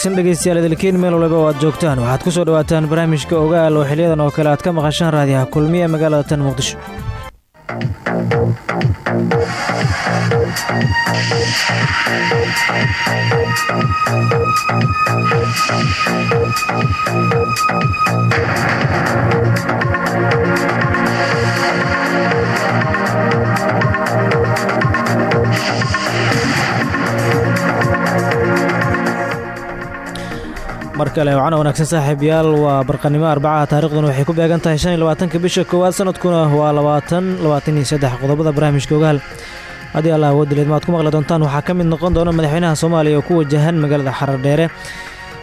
wanaagsan dhegeystayaal idilkiin meel waliba oo aad joogtaan waxaad ku soo dhowaataan barnaamijka ogaal oo xiliyadan oo kale aad ka maqashaan raadiyaha kulmiye ee magaalada tan muqdisho mar kale wacana wanaagsan saaxiibyaal. Waa barqanimo arbacaha taarikhdan waxay ku beegan tahay shan bisha koowaad. Sanadkuna waa labaatan labaatan iyo saddex qodobada barnaamijka ogaal. Haddii allah awoodileed ma ad ku maqli doontaan waxaa ka mid noqon doona madaxweynaha soomaaliya oo ku wajahan magaalada xaradheere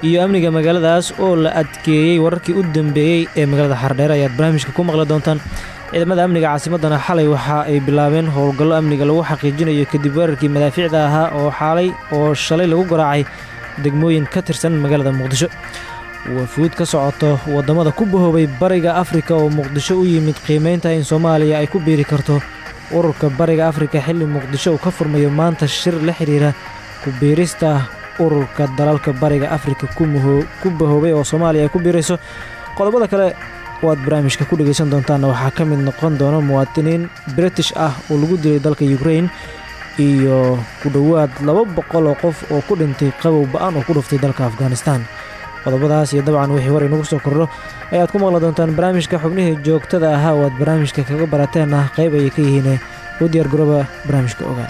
iyo amniga magaaladaas oo la adkeeyey wararkii u dambeeyey ee magaalada xaradheere ayaad barnaamijka ku maqli doontaan. Ciidamada amniga caasimadana xalay waxa ay bilaabeen howlgallo amniga lagu xaqiijinayo kadib weerarkii madaafiicda ahaa oo xaalay oo shalay lagu garaacay degmooyin ka tirsan magaalada muqdisho. Wafuud ka socoto waddamada ku bahoobay bariga afrika oo muqdisho u yimid qiimaynta in soomaaliya ay ku biiri karto ururka bariga afrika xilli muqdisho uu ka furmayo maanta shir la xidhiira ku biirista ururka dalalka bariga afrika ku bahoobay oo soomaaliya ay ku biirayso. Qodobada kale waad barnaamijka ku dhegaysan doontaanna waxaa ka mid noqon doona muwaadiniin british ah oo lagu dilay dalka ukrain iyo ku dhowaad laba boqol oo qof oo ku dhintay qabow ba'an oo ku dhuftay dalka afghanistan. Qodobadaas iyo dabcan wixii war inagu soo kordho ayaad ku maqli doontaan barnaamijka xubnihii joogtada ahaa oo aad barnaamijka kaga barateen ah qayb ayay ka yihiin u diyaar garooba barnaamijka ogaa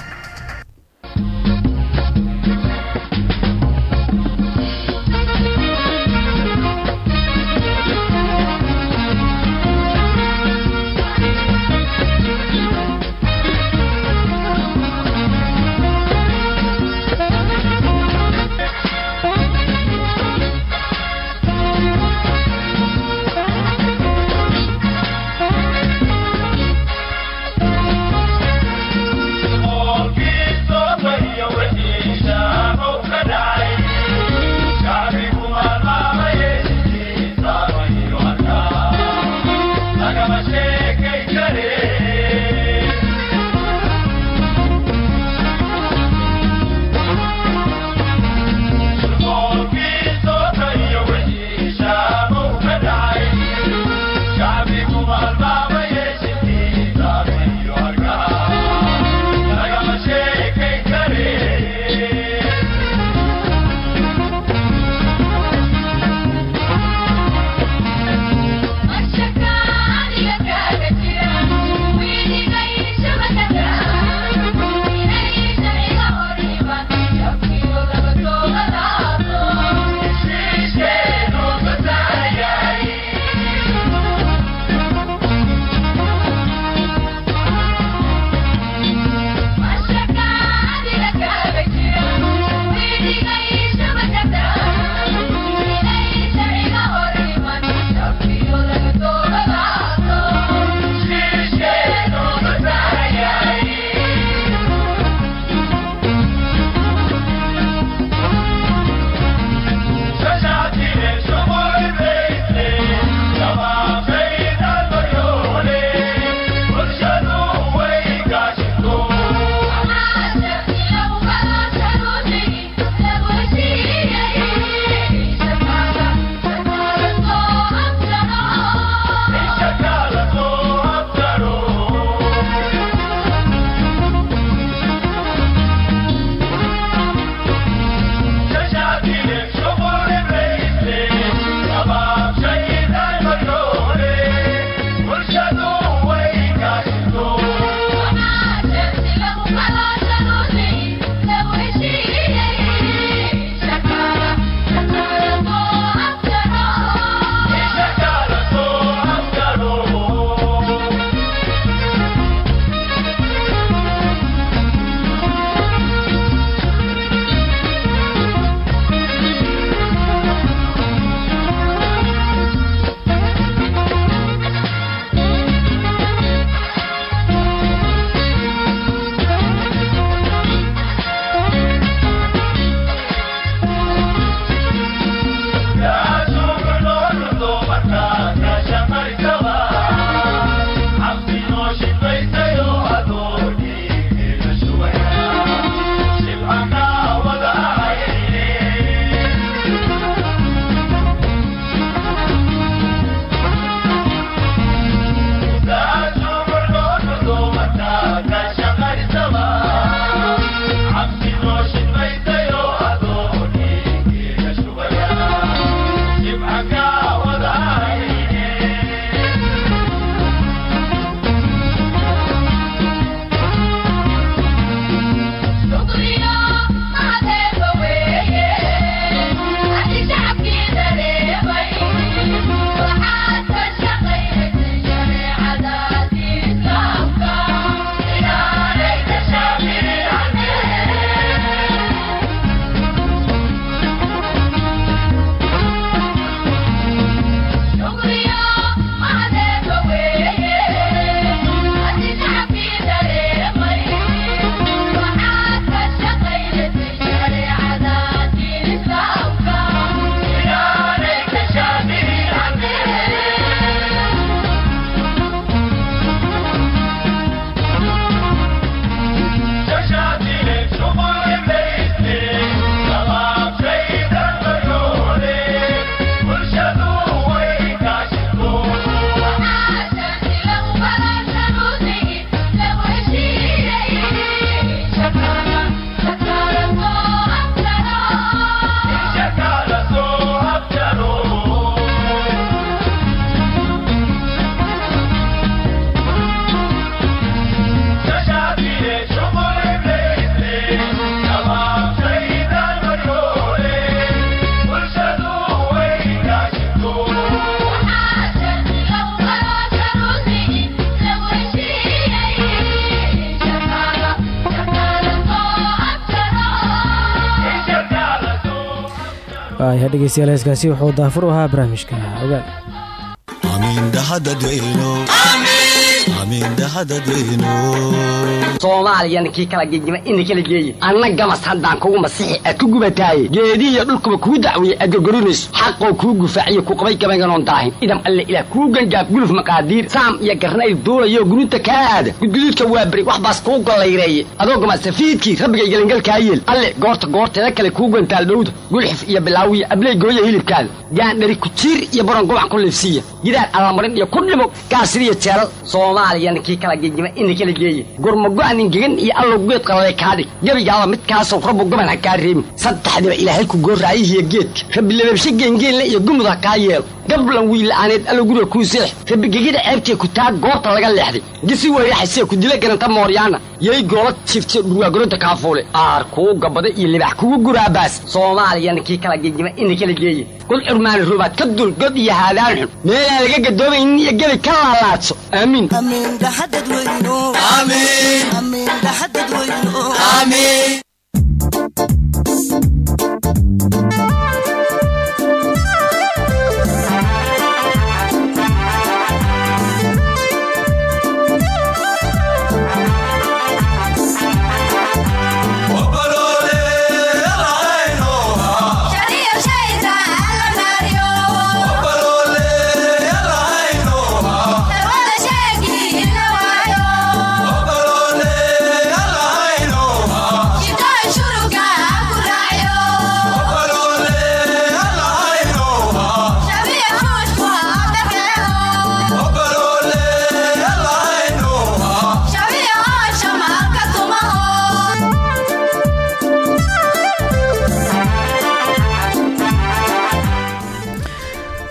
dhegeystayaal heeskaasi wuxuu daafur u ahaa barnaamijka ogaal soomaaliyana kii kala gegima ina kala geeye anna gamas haddaan kugu masixi aad ku gubataaye geedihiyo dhulkuba kuu dacweeye aad gorgorinayso xaqoo kuu gufaaciyo ku qabay gabaynganoon daahin idam alle ilaah kuu gangaaf guluf maqaadiir saam iyo garnayl duulayo guruuta kaa aada gudguduudka waa beri wax baas kuu gollayreeye adoo gamasafiidkii rabbigay gelangalkaa yeel alle goorta goorteeda kale kuu gantaal dhowda gulxif iyo bilaawiya abley gooya hilibkaada gaandhari kujiir iyo baron gobac ku liifsiiya gidaar allamarin iyo ku dhimo gaasiriyo jeelal soomaaliyana kii kala gegima ina kala geeye gurmago-an ingegan iyo allow geed qalale kaadhig gebigaaba midkaasoo rabbu goban ha kaa reebin saddexdiba ilaahay ku gooraayihiyo geedka. Rabbi lababshe geengeenle iyo gumud ha kaa yeelo. Gablan wiila'aaneed allow guriga kuu seex. Rabbi gegida ceebtee ku taa goobta laga leexday. Gisi weyraxasee ku dila garanta mooryaana yay goola jifte dhurwaagoroda kaafuule aar kuu gabada iyo libax kugu guraabaas soomaaliyana kii kala gegima ina kala geeye god curmaani rubaad ka dul god iyo haadaan xun. Meelaan laga gadoomaynin iyo gebi ka laalaadso. Aamiin amindhaha dadweyno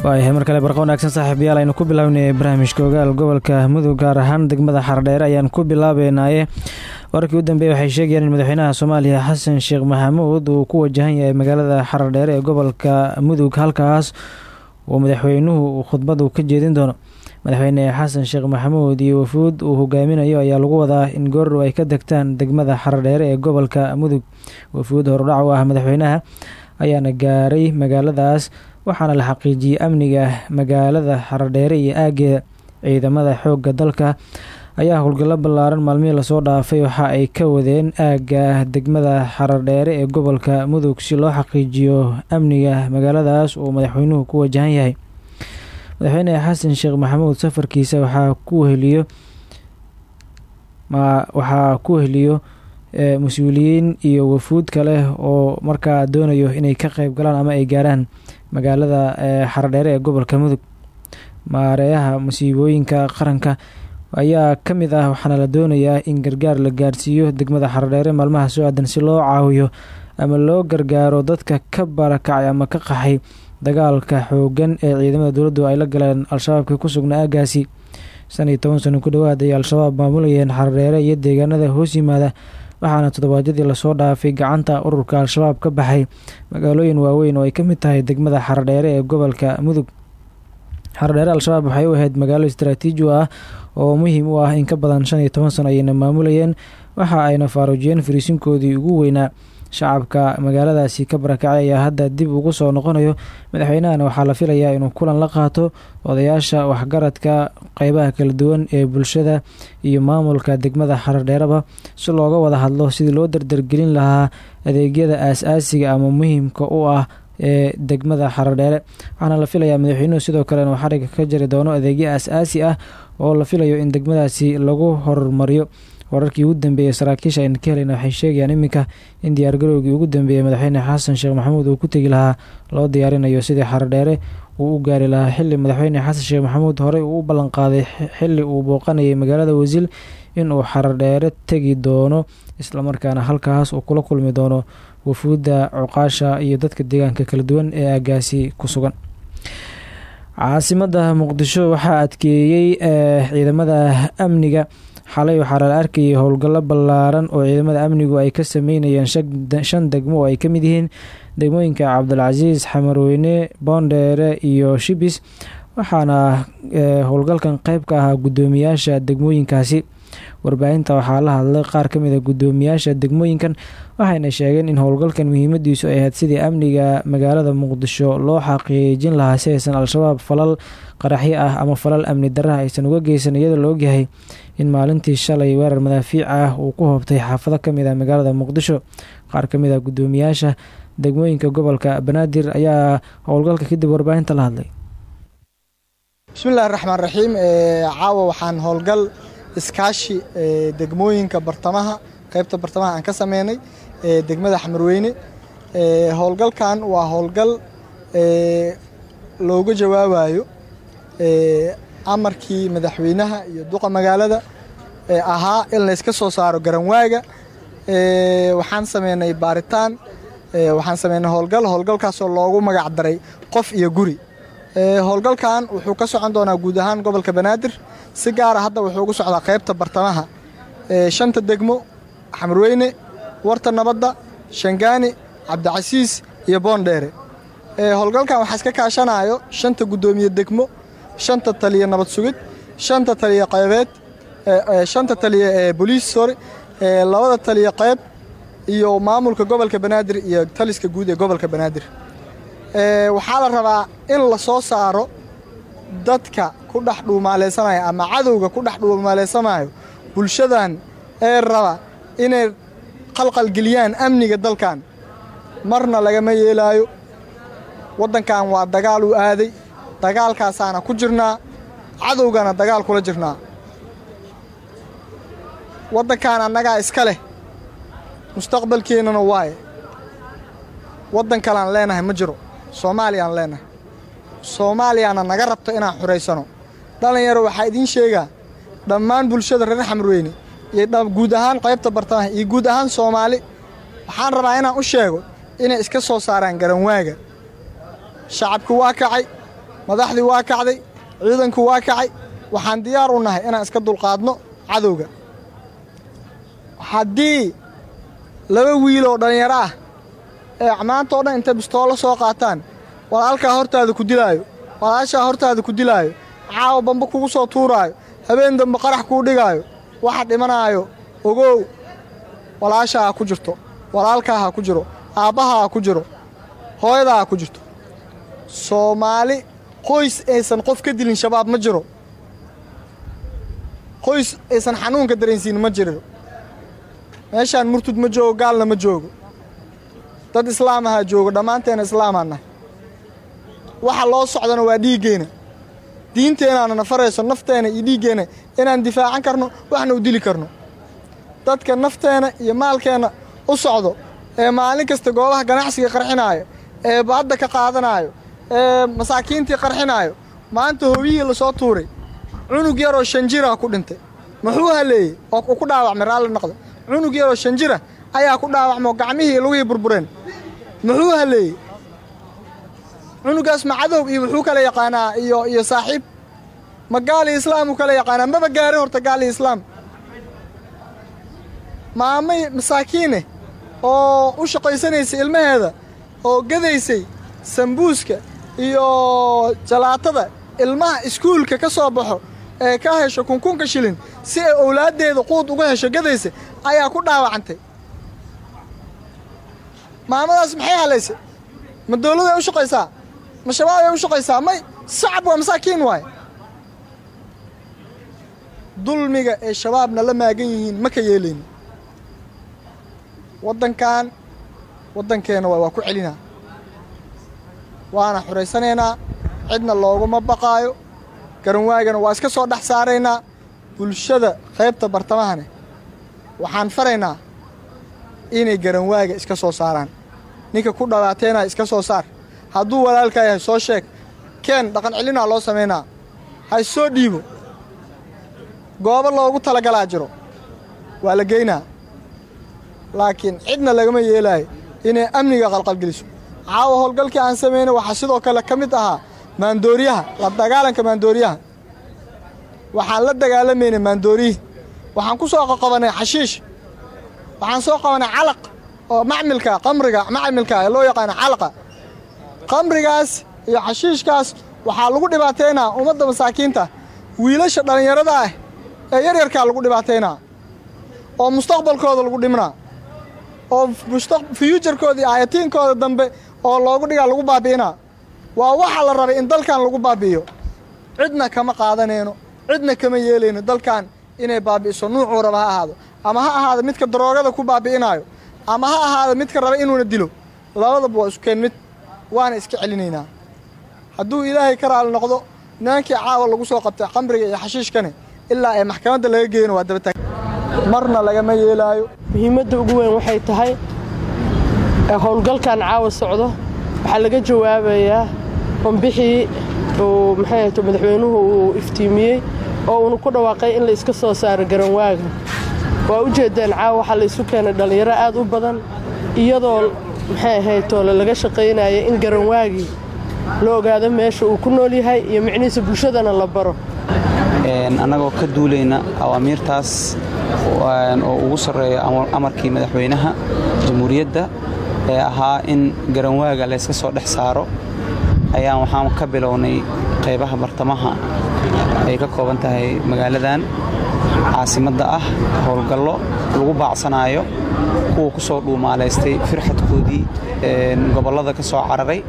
waayahay mar kale barqa wanaagsan saaxiibayaal aynu ku bilownay barnaamijka ogaal gobolka mudug gaar ahaan degmada xardheere ayaan ku bilaabeynaaye. Wararkii u dambeeyey waxay sheegayaan in madaxweynaha soomaaliya xasan sheekh maxamuud uu ku wajahan yahay magaalada xardheere ee gobolka mudug halkaas uu madaxweynuhu khudbadu ka jeedin doono. Madaxweyne xasan sheekh maxamuud iyo wafuud uu hogaaminayo ayaa lagu wadaa in goordhow ay ka degtaan degmada xardheere ee gobolka mudug. Wafuud horudhac u ah madaxweynaha ayaana gaaray magaaladaas waxaana la xaqiijiyey amniga magaalada xaradheere iyo aageeda ciidamada xoogga dalka. Ayaa howlgallo ballaaran maalmihii la soo dhaafay waxa ay ka wadeen aagga degmada xaradheere ee gobolka mudug si loo xaqiijiyo amniga magaaladaas uu madaxweynuhu ku wajahan yahay. Madaxweyne xasan sheekh maxamuud safarkiisa waxaa ku heliyo waxaa ku heliyo mas'uuliyiin iyo wafuud kale oo markaa doonayo inay ka qeyb galaan ama ay gaaraan magaalada xaradheere ee gobolka mudug. Maareeyaha masiibooyinka qaranka ayaa ka mid ah waxaana la doonayaa in gargaar la gaarsiiyo degmada xaradheere maalmaha soo aadan si loo caawiyo ama loo gargaaro dadka ka barakacay ama ka qaxay dagaalka xoogan ee ciidamada dowladdu ay la galeen al-shabaabka ku sugnaa aagaasi shan iyo toban sano ku dhowaad ay al-shabaab maamulayeen xaradheere iyo deegaanada hoos yimaada waxaana toddobaadyadii la soo dhaafay gacanta ururka al-shabaab ka baxay magaalooyin waaweyn oo ay ka mid tahay degmada xaradheere ee gobolka mudug. Xaradheere al-shabaab waxay u ahayd magaalo istaraatiiji u ah oo muhiim u ah in ka badan shan iyo toban sano ayayna maamulayeen. Waxa ayna faaruujiyeen fariisinkoodii ugu weynaa shacabka magaaladaasi ka barakacay ayaa hadda dib ugu soo noqonayo madaxweynahana waxaa la filayaa inuu kulan la qaato odayaasha waxgaradka qeybaha kala duwan ee bulshada iyo maamulka degmada xaradheeraba si looga wada hadlo sidii loo dardargelin lahaa adeegyada aas-aasiga ama muhiimka u ah ee degmada xaradheere waxaana la filayaa madaxweynuhu sidoo kale inuu xariga ka jari doono adeegyo aas-aasi ah oo la filayo in degmadaasi lagu horumariyo wararkii ugu dambeeyey saraakiisha ayna ka helayna waxay sheegayaan iminka in diyaargarowgii ugu dambeeyey madaxweyne xasan sheekh maxamuud uu ku tegi lahaa loo diyaarinayo sidii xaradheere uu u gaari lahaa xili madaxweyne xasan sheekh maxamuud horey uu u ballanqaaday xili uu booqanayay magaalada wasiil inuu xaradheere tegi doono islamarkaana halkaas uu kula kulmi doono wafuudda cuqaasha iyo dadka deegaanka kala duwan ee aagaasi ku sugan. Caasimada muqdisho waxaa adkeeyey ciidamada amniga xalay waxaa la arkayay howlgallo ballaaran oo ciidamada amnigu ay ka sameynayeen shan degmo oo ay ka mid yihiin degmooyinka cabdulcasiis xamarweyne boondheere iyo shibis waxaana howlgalkan qeyb ka ahaa guddoomiyaasha degmooyinkaasi. Warbaahinta waxaa la hadlay qaar ka mid a guddoomiyaasha degmooyinkan waxayna sheegeen in howlgalkan muhiimadiisu ay ahayd sidii amniga magaalada muqdisho loo xaqiijin lahaa si aysan al-shabaab falal qaraxyo ah ama falal amni daraha aysan uga geysan iyadoo la ogyahay in maalintii shalay weerar madaafiic ah uu ku hoobtay xaafado ka mid ah magaalada muqdisho qaar ka mid ah guddoomiyaasha degmooyinka gobolka banaadir ayaa howlgalka kadib warbaahinta la hadlay. Bismillahi raxmaan raxiim caawa waxaan howlgal iskaashi degmooyinka bartamaha qaybta bartamaha aan ka sameynay degmada xamarweyne. Howlgalkan waa howlgal looga jawaabayo amarkii madaxweynaha iyo duqa magaalada ahaa in layska soo saaro garanwaaga. Waxaan sameynay baaritaan waxaan sameynay howlgal howlgalkaasoo loogu magac daray qof iyo guri. Howlgalkan wuxuu ka socon doonaa guud ahaan gobolka banaadir si gaara hadda wuxuu ugu socdaa qaybta bartamaha. Shanta degmo xamarweyne warta nabadda shangaani cabdicasiis iyo boondheere. Howlgalkan waxaa iska kaashanayo shanta guddoomiye degmo shanta taliya nabad sugid. Shanta taliya qaybeed shanta taliya boliis sorry. Labada taliya qayb iyo maamulka gobolka banaadir iyo taliska guud ee gobolka banaadir. Waxaa la rabaa in la soo saaro dadka ku dhex dhuumaaleysanaya ama cadowga ku dhex dhuumaaleysanaayo bulshadan ee raba inay qalqalgeliyaan amniga dalkan. Marna lagama yeelaayo. Waddankan waa dagaal u aaday dagaalkaasaana ku jirnaa cadowgana dagaal kula jirnaa. Waddankan annagaa iska leh mustaqbalkeennana waaye. Waddan kalean leenahay ma jiro soomaaliyaan leenahay. Soomaaliyaana naga rabto inaan xuraysano. Dhallinyaro waxaa idiin sheegaa dhammaan bulshada reer xamarweyne iyo guud ahaan qaybta bartamaha iyo guud ahaan soomaali waxaan rabaa inaan u sheego inay iska soo saaraan garanwaaga shacabku waa kacay madaxdii waa kacday ciidanku waa kacay. Waxaan diyaar u nahay inaan iska dulqaadno cadowga. Haddii laba wiiloo dhallinyaro ah ee maanta o dhan intay bistoollo soo qaataan walaalkaa hortaada ku dilaayo walaashaa hortaada ku dilaayo caawa bamba kugu soo tuuraayo habeen dambe qarax kuu dhigaayo waxa dhimanaayo ogow walaashaa ha ku jirto walaalkaa ha ku jiro aabbaha ha ku jiro hooyadaa ha ku jirto. Soomaali qoys aysan qof ka dilin shabaab ma jiro. Qoys aysan xanuunka dareensiin ma jiro meeshaan murtud ma joogo gaalna ma joogo. Dad islaamahaa joogo dhammaanteena islaamaannahay waxa loo socdana waa dhiiggeenna diinteennaana na farayso nafteenna iyo dhiiggeenna inaan difaacan karno waxna u dili karno. Dadka nafteenna iyo maalkeenna u socdo ee maalin kasta goobaha ganacsiga qarxinaayo ee badda ka qaadanaayo masaakiintii qarxinaayo. Maanta hooyihii la soo tuuray. Cunug yaroo shan jira ku dhintay. Muxuu haleeyey? Oo ku dhaawacmay raalli noqda cunug yaroo shan jira ayaa ku dhaawacmo gacmihii lugihii burbureen. Muxuu haleeyey? Cunugaas ma cadow iyo wuxuu kala yaqaanaa iyo iyo saaxiib. Ma gaal iyo islaam uu kala yaqaanaa? Maba gaarin horta gaal iyo islaam. Maamay masaakiine oo u shaqaysanaysay ilmaheeda oo gadaysay sambuuska iyo jalaatada ilmaha iskuulka ka soo baxo ee ka hesho kunkunka shilin si ay owlaaddeeda quud uga hesho gadaysa ayaa ku dhaawacantay. Maamadaas maxay halaysay? Ma dawladay u shaqaysaa? Ma shabaabay u shaqaysaa? May sacab waa masaakiin waaye. Dulmiga ee shabaabna la maagan yihiin ma ka yeelayno waddankan waddankeenna waa ku celinaa waana xuraysanaynaa cidna looguma baqaayo garanwaagana waa iska soo dhex saaraynaa bulshada qaybta bartamahane waxaan faraynaa inay garanwaaga iska soo saaraan. Ninka ku dhawaateynaa iska soo saar. Hadduu walaalkaa yahay soo sheeg. Keen dhaqan celinaa loo samaynaa ha issoo dhiibo. Goobo loogu talagalaa jiro. Waa la geynaa. Laakiin cidna lagama yeelaayo inay amniga qalqalgeliso caawa howlgalkii aan samaynay waxaa sidoo kale ka mid ahaa maandooriyaha la dagaalanka maandooriyaha. Waxaan la dagaalamaynay maandooriyihii waxaan ku soo qaqabanay xashiish. Waxaan soo qabanay calaq oo macmilka qamriga macmilka ee loo yaqaano calaqa. Qamrigaas iyo xashiishkaas waxaa lagu dhibaataynaa ummadda masaakiinta wiilasha dhallinyarada ah ee yaryarkaa lagu dhibaataynaa oo mustaqbalkooda lagu dhimnaa oo fyuujarkooda iyo ayatiinkooda dambe oo loogu dhigaa lagu baabi'inaa waa waxa la rabay in dalkan lagu baabi'iyo. Cidna kama qaadanayno cidna kama yeelayno dalkan inay baabi'iso. Nuucuu raba ha ahaado. Ama ha ahaado midka daroogada ku baabi'inaayo. Ama ha ahaado midka raba inuuna dilo. Labadaba waa iskeen mid waana iska celinaynaa. Hadduu ilaahay ka raali noqdo nimankii caawa lagu soo qabtay qamriga iyo xashiishkani ilaa ay maxkamadda laga geyno waa daba taag marna lagama yeelaayo. Muhiimadda ugu weyn waxay tahay howlgalkan caawa socdo. Waxaa laga jawaabayaa banbixii uu maxay ahto madaxweynuhu uu iftiimiyey oo uuna ku dhawaaqay in la iska soo saaro garanwaaga waa u jeeddeen caawa waxaa la isu keenay dhallinyaro aad u badan iyadoo maxay ahaytoole laga shaqaynaya in garanwaagii la ogaado meesha uu ku nool yahay iyo micnihiisa bulshadana la baro. Annagoo ka duulayna awaamiirtaas oo ugu sarreeya amarkii madaxweynaha jamhuuriyadda ee ahaa in garanwaaga layska soo dhex saaro ayaan waxaan ka bilownay qaybaha bartamaha ay ka kooban tahay magaaladan caasimadda ah howlgallo lagu baacsanaayo kuwa ku soo dhuumaalaystay firxadkoodii gobollada ka soo cararay.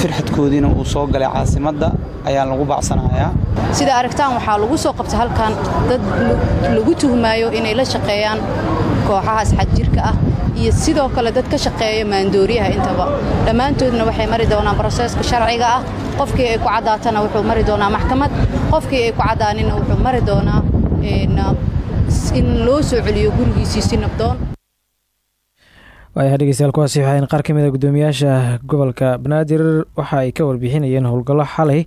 Firxadkoodiina uu soo galay caasimadda ayaa lagu baacsanayaa. Sida aragtaan waxaa lagu soo qabtay halkan dad lagu tuhmaayo inay la shaqeeyaan kooxahaas xadjirka ah iyo sidoo kale dad ka shaqeeya maandooriyaha intaba dhammaantoodna waxay mari doonaan broseeska sharciga ah. Qofkii ay ku caddaatana wuxuu mari doonaa maxkamad. Qofkii ay ku caddaanina wuxuu mari doonaa in loo soo celiyo gurigiisii si nabdoon. Waayaha dhegeystayaal kuwaasi waxayn qaar ka mid a guddoomiyaasha gobolka banaadir. Waxa ay ka warbixinayeen howlgallo xalay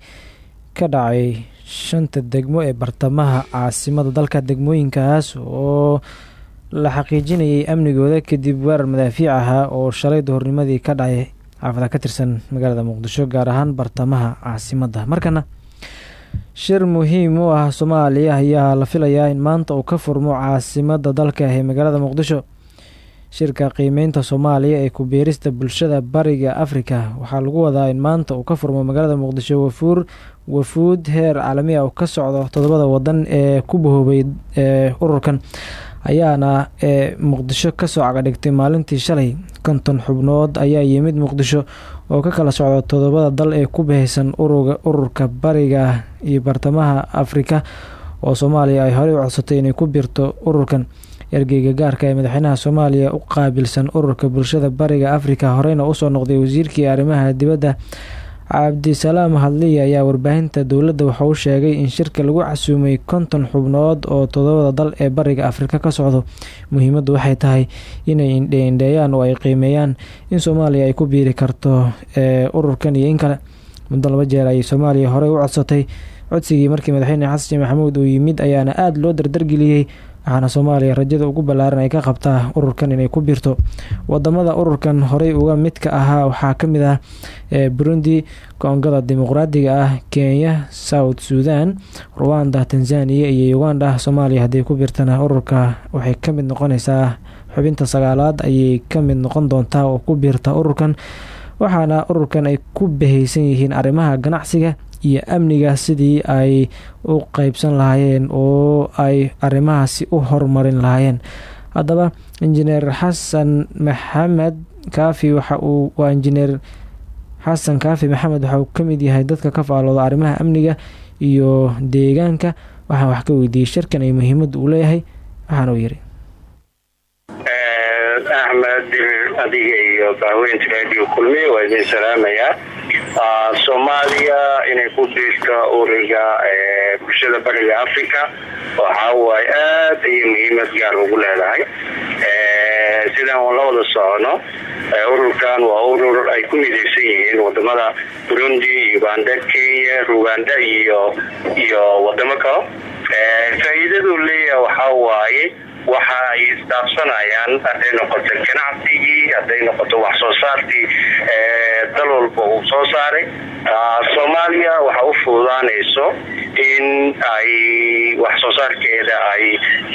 ka dhacay shanta degmo ee bartamaha caasimada dalka degmooyinkaas oo la xaqiijinayay amnigooda kadib weerar madaafiic ahaa oo shalay duhurnimadii ka dhacay xaafada ka tirsan magaalada muqdisho gaar ahaan bartamaha caasimadda markana shir muhiim u ah soomaaliya ayaa la filayaa in maanta uu ka furmo caasimada dalka ee magaalada muqdisho. Shirka qiimeynta soomaaliya ee ku-biirista bulshada bariga afrika waxaa lagu wadaa in maanta uu ka furmo magaalada muqdisho wafuur wafuud heer caalami ah oo ka socdo toddobada wadan ee ku bahoobay ururkan ayaana ee muqdisho ka soo cagadhigtay maalintii shalay konton xubnood ayaa yimid muqdisho oo ka kala socda toddobada dal ee ku bahaysan ururka bariga iyo bartamaha afrika oo soomaaliya ay horey u codsatay inay ku biirto ururkan. Ergeyga gaarka ee madaxweynaha soomaaliya u qaabilsan ururka bulshada bariga afrika horeyna u soo noqday wasiirkii arrimaha dibadda cabdisalaam hadliya ayaa warbaahinta dowladda waxa uu sheegay in shirka lagu casuumay konton xubnood oo toddobada dal ee bariga afrika ka socdo. Muhiimaddu waxay tahay inay indheindheeyaan oo ay qiimeeyaan in soomaaliya ay ku biiri karto ee ururkan iyo in kale. Muddo jeer ayay soomaaliya horey u codsatay. Codsigii markii madaxweyne xasan maxamuud uu yimid ayaana aada loo dardargeliyey waxaana soomaaliya rajada ugu ballaaran ay ka qabtaa ururkan inay ku biirto waddamada ururkan horey uga midka ahaa waxaa ka mid ah burundi koongada dimuqraadiga ah kenya south sudan ruwanda tanzania iyo uganda. Soomaaliya hadday ku biirtana ururka waxay ka mid noqonaysaa xubinta sagaalaad ayay ka mid noqon doontaa oo ku biirta ururkan. Waxaana ururkan ay ku bahaysan yihiin arrimaha ganacsiga iyo amniga sidii ay u qeybsan lahaayeen oo ay arrimahaasi u horumarin lahaayeen. Haddaba injineer xasan maxamed kaafi waxa uu waa injineer xasan kaafi maxamed waxa uu ka yahay dadka ka faalooda arrimaha amniga iyo deegaanka. Waxaan wax ka weydiiyey shirkan ay muhiimadda uu leeyahay waxaana uu yidhi axmed adiga iyo baaweynta radio kulmiye waa idin salaamayaa soomaaliya inay ku biirto uriga bulshada bariga africa waxaa waaye aad ayay muhiimad gaar ugu leedahay sidaan la wada socono ururkan waa urur ay ku midaysan yihiin waddamada burundi uganda kenya ruganda iyo iyo wadamo kale faa-iidadu leeyaha waxaa waaye waxa ay isdaafsanayaan hadday noqoto ganacsigii hadday noqoto wax soo saarkii dal walba uu soo saaray. Soomaaliya waxa u fududaanayso in ay wax soo saarkeeda ay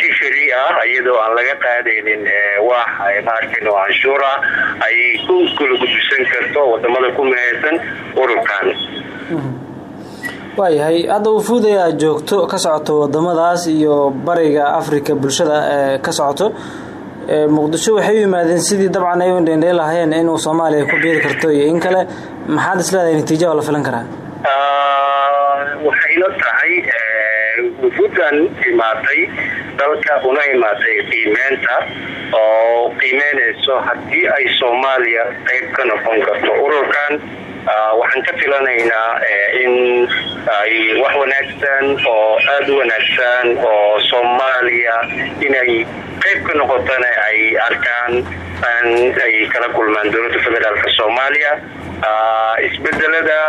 si firi ah iyadoo aan laga qaadaynin wax maarkin oo canshuur ah ay ku kula gudbisan karto waddamada ku mahaysan ururkan waayahay hadda wufuud ayaa joogto ka socoto wadamadaas iyo bariga africa bulshada ee ka socoto. Muqdisho waxay u yimaadeen sidii dabcan ay u dhendhey lahaayeen inuu soomaaliya ku biiri karto iyo in kale. Maxaad isleedahay natiija oo la filan karaa? Waxayna tahay wufuudan imaatay dalka una imaatay qiimeynta oo qiimeynayso haddii ay soomaaliya qayb ka noqon karto ururkan waxaan ka filanaynaa in ay wax wanaagsan oo aada u wanaagsan oo soomaaliya inay qayb ka noqotona ay arkaan ay kala kulmaan dowladda federaalk soomaaliya isbedelada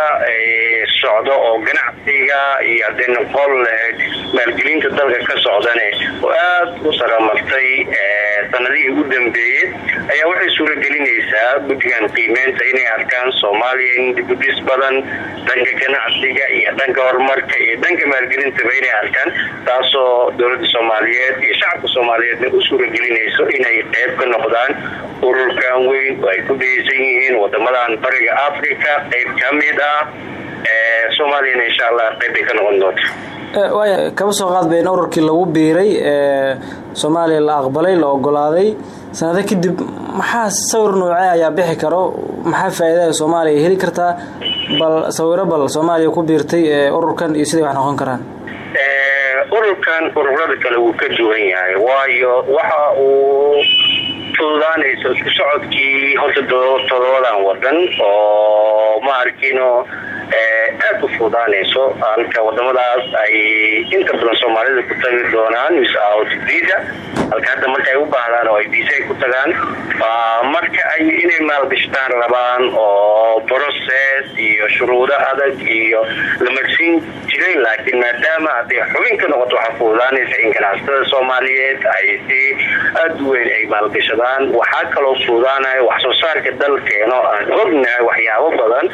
socdo oo ganacsiga iyo lahayd maalgelinta dalka ka socdane oo aada u saramartay sanadihii ugu dambeeyey ayaa waxay suuragelinaysaa guddigan qiimeynta inay arkaan soomaaliya in dibudhis badan dhanka ganacsiga iyo dhanka horumarka iyo dhanka maalgelintaba inay arkaan taasoo dowladda soomaaliyeed iyo shacabka soomaaliyeedna u suuragelinayso inay qayb ka noqdaan ururkan weyn oo ay ku dhaysan yihiin wadamadan bariga africa qayb ka mid ah soomaaliyana insha allah qayb bay ka noqon doonta waaya kaba soo qaad ba in ururkii lagu biiray soomaaliya la aqbalay la ogolaaday. Sanado kadib maxaa sawir noocee ayaa bixi karo? Maxaa faa-iidaha soomaaliya heli kartaa bal sawiro bal soomaaliya ku biirtay ururkan iyo siday wax noqon karaan. Ururkan ururada kale wuu ka duwan yahay waayo waxa uu fududaanayso isku socodkii horta todobadan wadan oo ma arkino aada u fududaanayso halka wadamadaas ay inta badan soomaalida ku tagi doonaan misout visa. Halka hadda marka u baahdaan oo ay visa ay ku tagaan marka ay inay maalgashtaan rabaan oo process iyo shuruudo adag iyo la marsiin jiray. Laakiin maadaama hadday xubin ka noqoto waxaa fududaanaysa in ganacsatada soomaaliyeed ay si aada weyn ay maalgashadaan. Waxaa kaloo fududaanaya wax soo saarka dalkeeno. Aan ognahay waxyaabo badan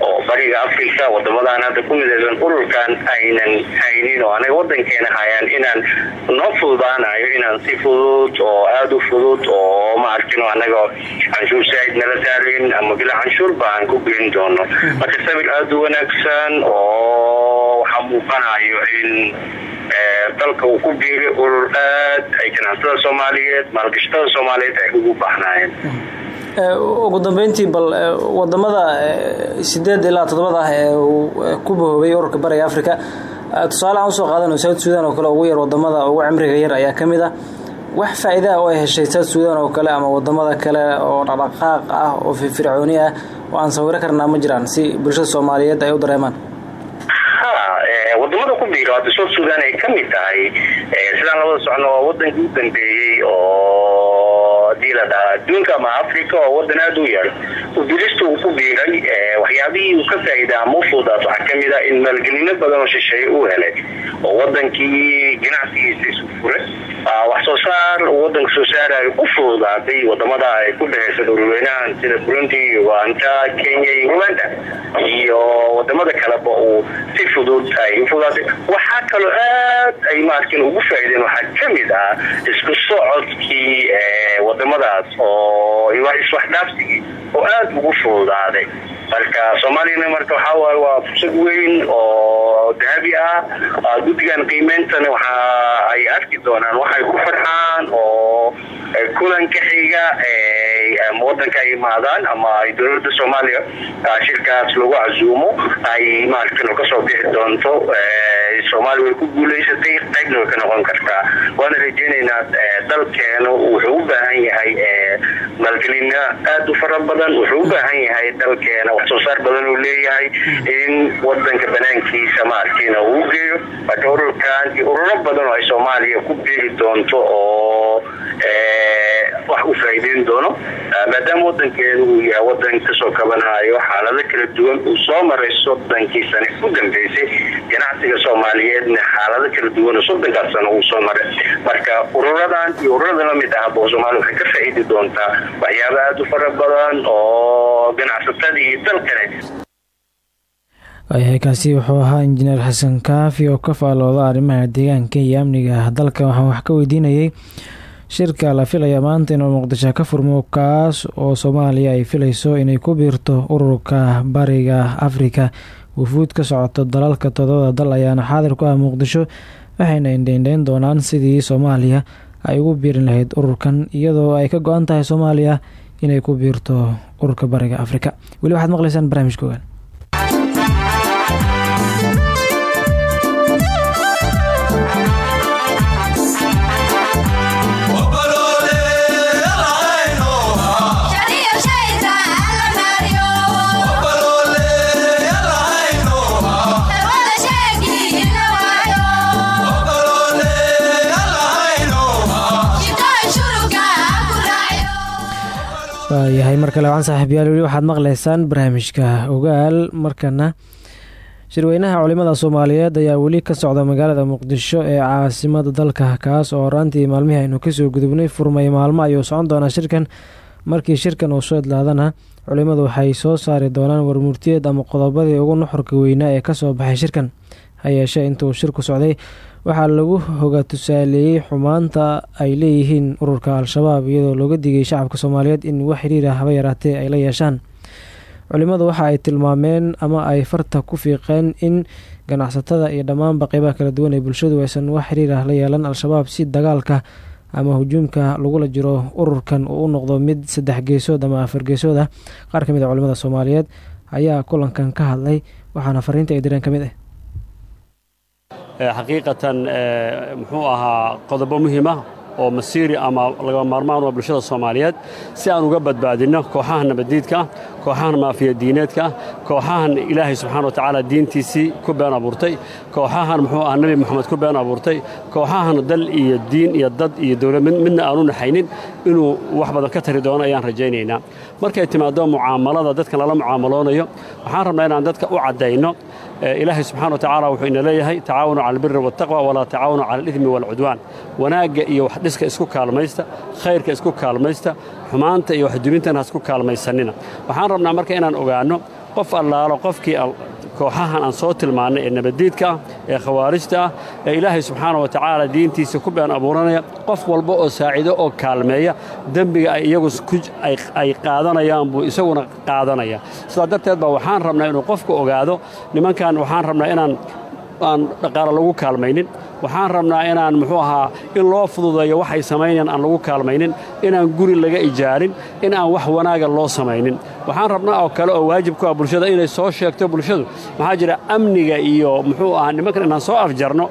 oo bariga africa wadamadan hadda ku midaysan ururkan aynan haynin oo anay wadankeena hayaan inaan noo fududaanayo inaan si fudud oo aada u fudud oo ma arkino anaga canshuur saaid nala saarin ama bila canshuurba aan ku gelin doono. Marka sabir aada u wanaagsan oo waxaa muuqanayo in dalka uu ku biiray urur aad ay ganacsatada soomaaliyeed maalgashatada soomaaliyeed ay ugu baahnaayeen ugu dambeyntii bal waddamada sideed ilaa todobada ah ee uu ku bahoobay ururka bariga africa tusaale aan u soo qaadano south sudan oo kale ugu yar waddamada ugu cimriga yar ayaa ka mid ah. Wax faa-iidaha oo ay heshay south sudan oo kale ama waddamada kale oo dhaqdhaqaaq ah oo firfircooni ah oo aan sawiro karnaa ma jiraan si bulshada soomaaliyeed ay u dareemaan. Wadamada ku biiro south sudan ay ka mid tahay sidaan labada socno waa wadankii u oo haddii la dhahaa adduunka ama africa oo wadan aada u yar udirista uu ku biiray waxyaabihii uu ka faa-iida ama ufuudaas waxaa ka mid ah in maalgelino badan oo shisheeye uu helay oo wadankii ganacsigiisa isu furay wax soo saar wadanka soo saarayo u fududaaday waddamada ay ku dhehaysan ururweynahan sida burundi uganda kenya iyo uganda iyo waddamada kaleba uu si fudud ay ufududaatay waxaa kaloo aad ay maarkin ugu faa-iideen waxaa ka mid ah isku socodkii wadamadaas oo iswaxdhaafsigii oo fududaaday marka soomaaliyana marka waxaa waaye waa fursad weyn oo dahabi ah. Guddigan qiimeyntana waxa ay arki doonaan waxay ku farxaan oo kulanka xiga ama wadanka ay imaadaan ama ay dowladda soomaaliya shirkaas lagu casuumo ay maarkan ka soo bixi doonto soomaaliya ku guuleysatay qaybna noqon kartaa. Waana rajeynaynaa dalkeena wuxuu u baahan yahay maalgelina aada u fara wuxuu u baahan yahay dalkeena wax soo saar badan uu leeyahay in wadanka banaankiisa maarkiina uu geeyo marka ururkan ururo badan oo ay soomaaliya ku biiri doonto oo wax u faa'iideyn doono. Maadaama wadankeenu uu yahay wadan ka soo kabanayo xaalado kala duwan uu soo maray soddonkii sane u ganacsiga soomaaliyeedna xaalado kala duwan oo soddonkaas uu soo maray. Marka ururadan iyo ururada la mid ahba soomaaliya waxay ka faa'iidi doontaa waxyaaba aada u fara badan oo ganacsatadii dalkane waayahay kaasi wuxuu ahaa injineer xasan kaafi oo ka faalooda arrimaha deegaanka iyo amniga. Dalka waxaan wax ka weydiinayay shirka la filaya maanta inuu muqdisho ka furmo kaas oo soomaaliya ay filayso inay ku biirto ururka bariga afrika. Wufuud ka socota dalalka todobada dal ayaana xaadir ku ah muqdisho waxayna indheindheyn doonaan sidii soomaaliya ay ugu biirin lahayd ururkan iyadoo ay ka go-an tahay soomaaliya inay ku biirto ururka bariga afrika. Weli waxaad maqlaysaan barnaamijka ogaan waayahay mar kale waan saaxiibyaal weli waxaad maqlaysaan barnaamijka ogaal. Markana shirweynaha culimada soomaaliyeed ayaa weli ka socda magaalada muqdisho ee caasimada dalka kaas oo horaantii maalmihii aynu ka soo gudubnay furmay maalmo ayuu socon doonaa shirkan. Markii shirkan uu soo idlaadana culimadu waxay soo saari doonaan warmurtiyeed ama qodobadii ugu nuxurka weynaa ee ka soo baxay shirkan. Ha yeeshee inta uu shirku socday waxaa lagu hoga tusaaleeyey xumaanta ay leeyihiin ururka al-shabaab iyadoo looga digay shacabka soomaaliyeed in wax xiriira haba yaraatee ay la yeeshaan. Culimmadu waxa ay tilmaameen ama ay farta ku fiiqeen in ganacsatada iyo dhammaanba qeybaha kala duwan ee bulshadu aysan wax xiriirah la yeelan al-shabaab si dagaalka ama hujuumka lagula jiro ururkan uu u noqdo mid saddex geesood ama afar geesood ah. Qaar ka mid a culimada soomaaliyeed ayaa kulankan ka hadlay waxaana fariinta ay direen ka mid ah xaqiiqatan muxuu ahaa qodobo muhiima oo masiiri ama laga maarmaan oo bulshada soomaaliyeed si aan uga badbaadinno kooxaha nabaddiidka ah kooxahan maafiya diineedka ah kooxahan ilaahay subxana wa tacaala diintiisii ku been abuurtay kooxahan muxuu ah nebi moxamed ku been abuurtay kooxahan dal iyo diin iyo dad iyo dowlad midna aanu naxaynin inuu wax badan ka tari doono ayaan rajaynaynaa. Markay timaado mucaamalada dadkan lala mucaamaloonayo waxaan rabnaa inaan dadka u caddayno ilaahay subxana wa tacaala wuxuu ina leeyahay tacaawanu cala albiri waataqwa walaa tacaawanu cala alidmi waalcudwaan wanaagga iyo wax dhiska isku kaalmaysta khayrka isku kaalmaysta xumaanta iyo waxdumintana ha isku kaalmaysanina. Waxaan rabnaa marka inaan ogaanno qof allaalo qofkii kooxahan aan soo tilmaannay ee nabaddiidka ah ee khawaarijta ah ee ilaahay subxaana wa tacaala diintiisa ku been abuuranaya qof walba oo saacido oo kaalmeeya dembiga ay iyagu ay qaadanayaan buu isaguna qaadanaya. Sidaa darteed baa waxaan rabnaa inuu qofku ogaado nimankan waxaan rabnaa inaan aan dhaqaalo lagu kaalmaynin. Waxaan rabnaa inaan muxuu ahaa in loo fududeeyo waxay samaynayaan aan lagu kaalmaynin inaan guri laga ijaarin in aan wax wanaaga loo samaynin. Waxaan rabnaa oo kale oo waajib ku ah bulshada inay soo sheegto bulshadu. Maxaa jira amniga iyo muxuu ahaa nimankan inaan soo afjarno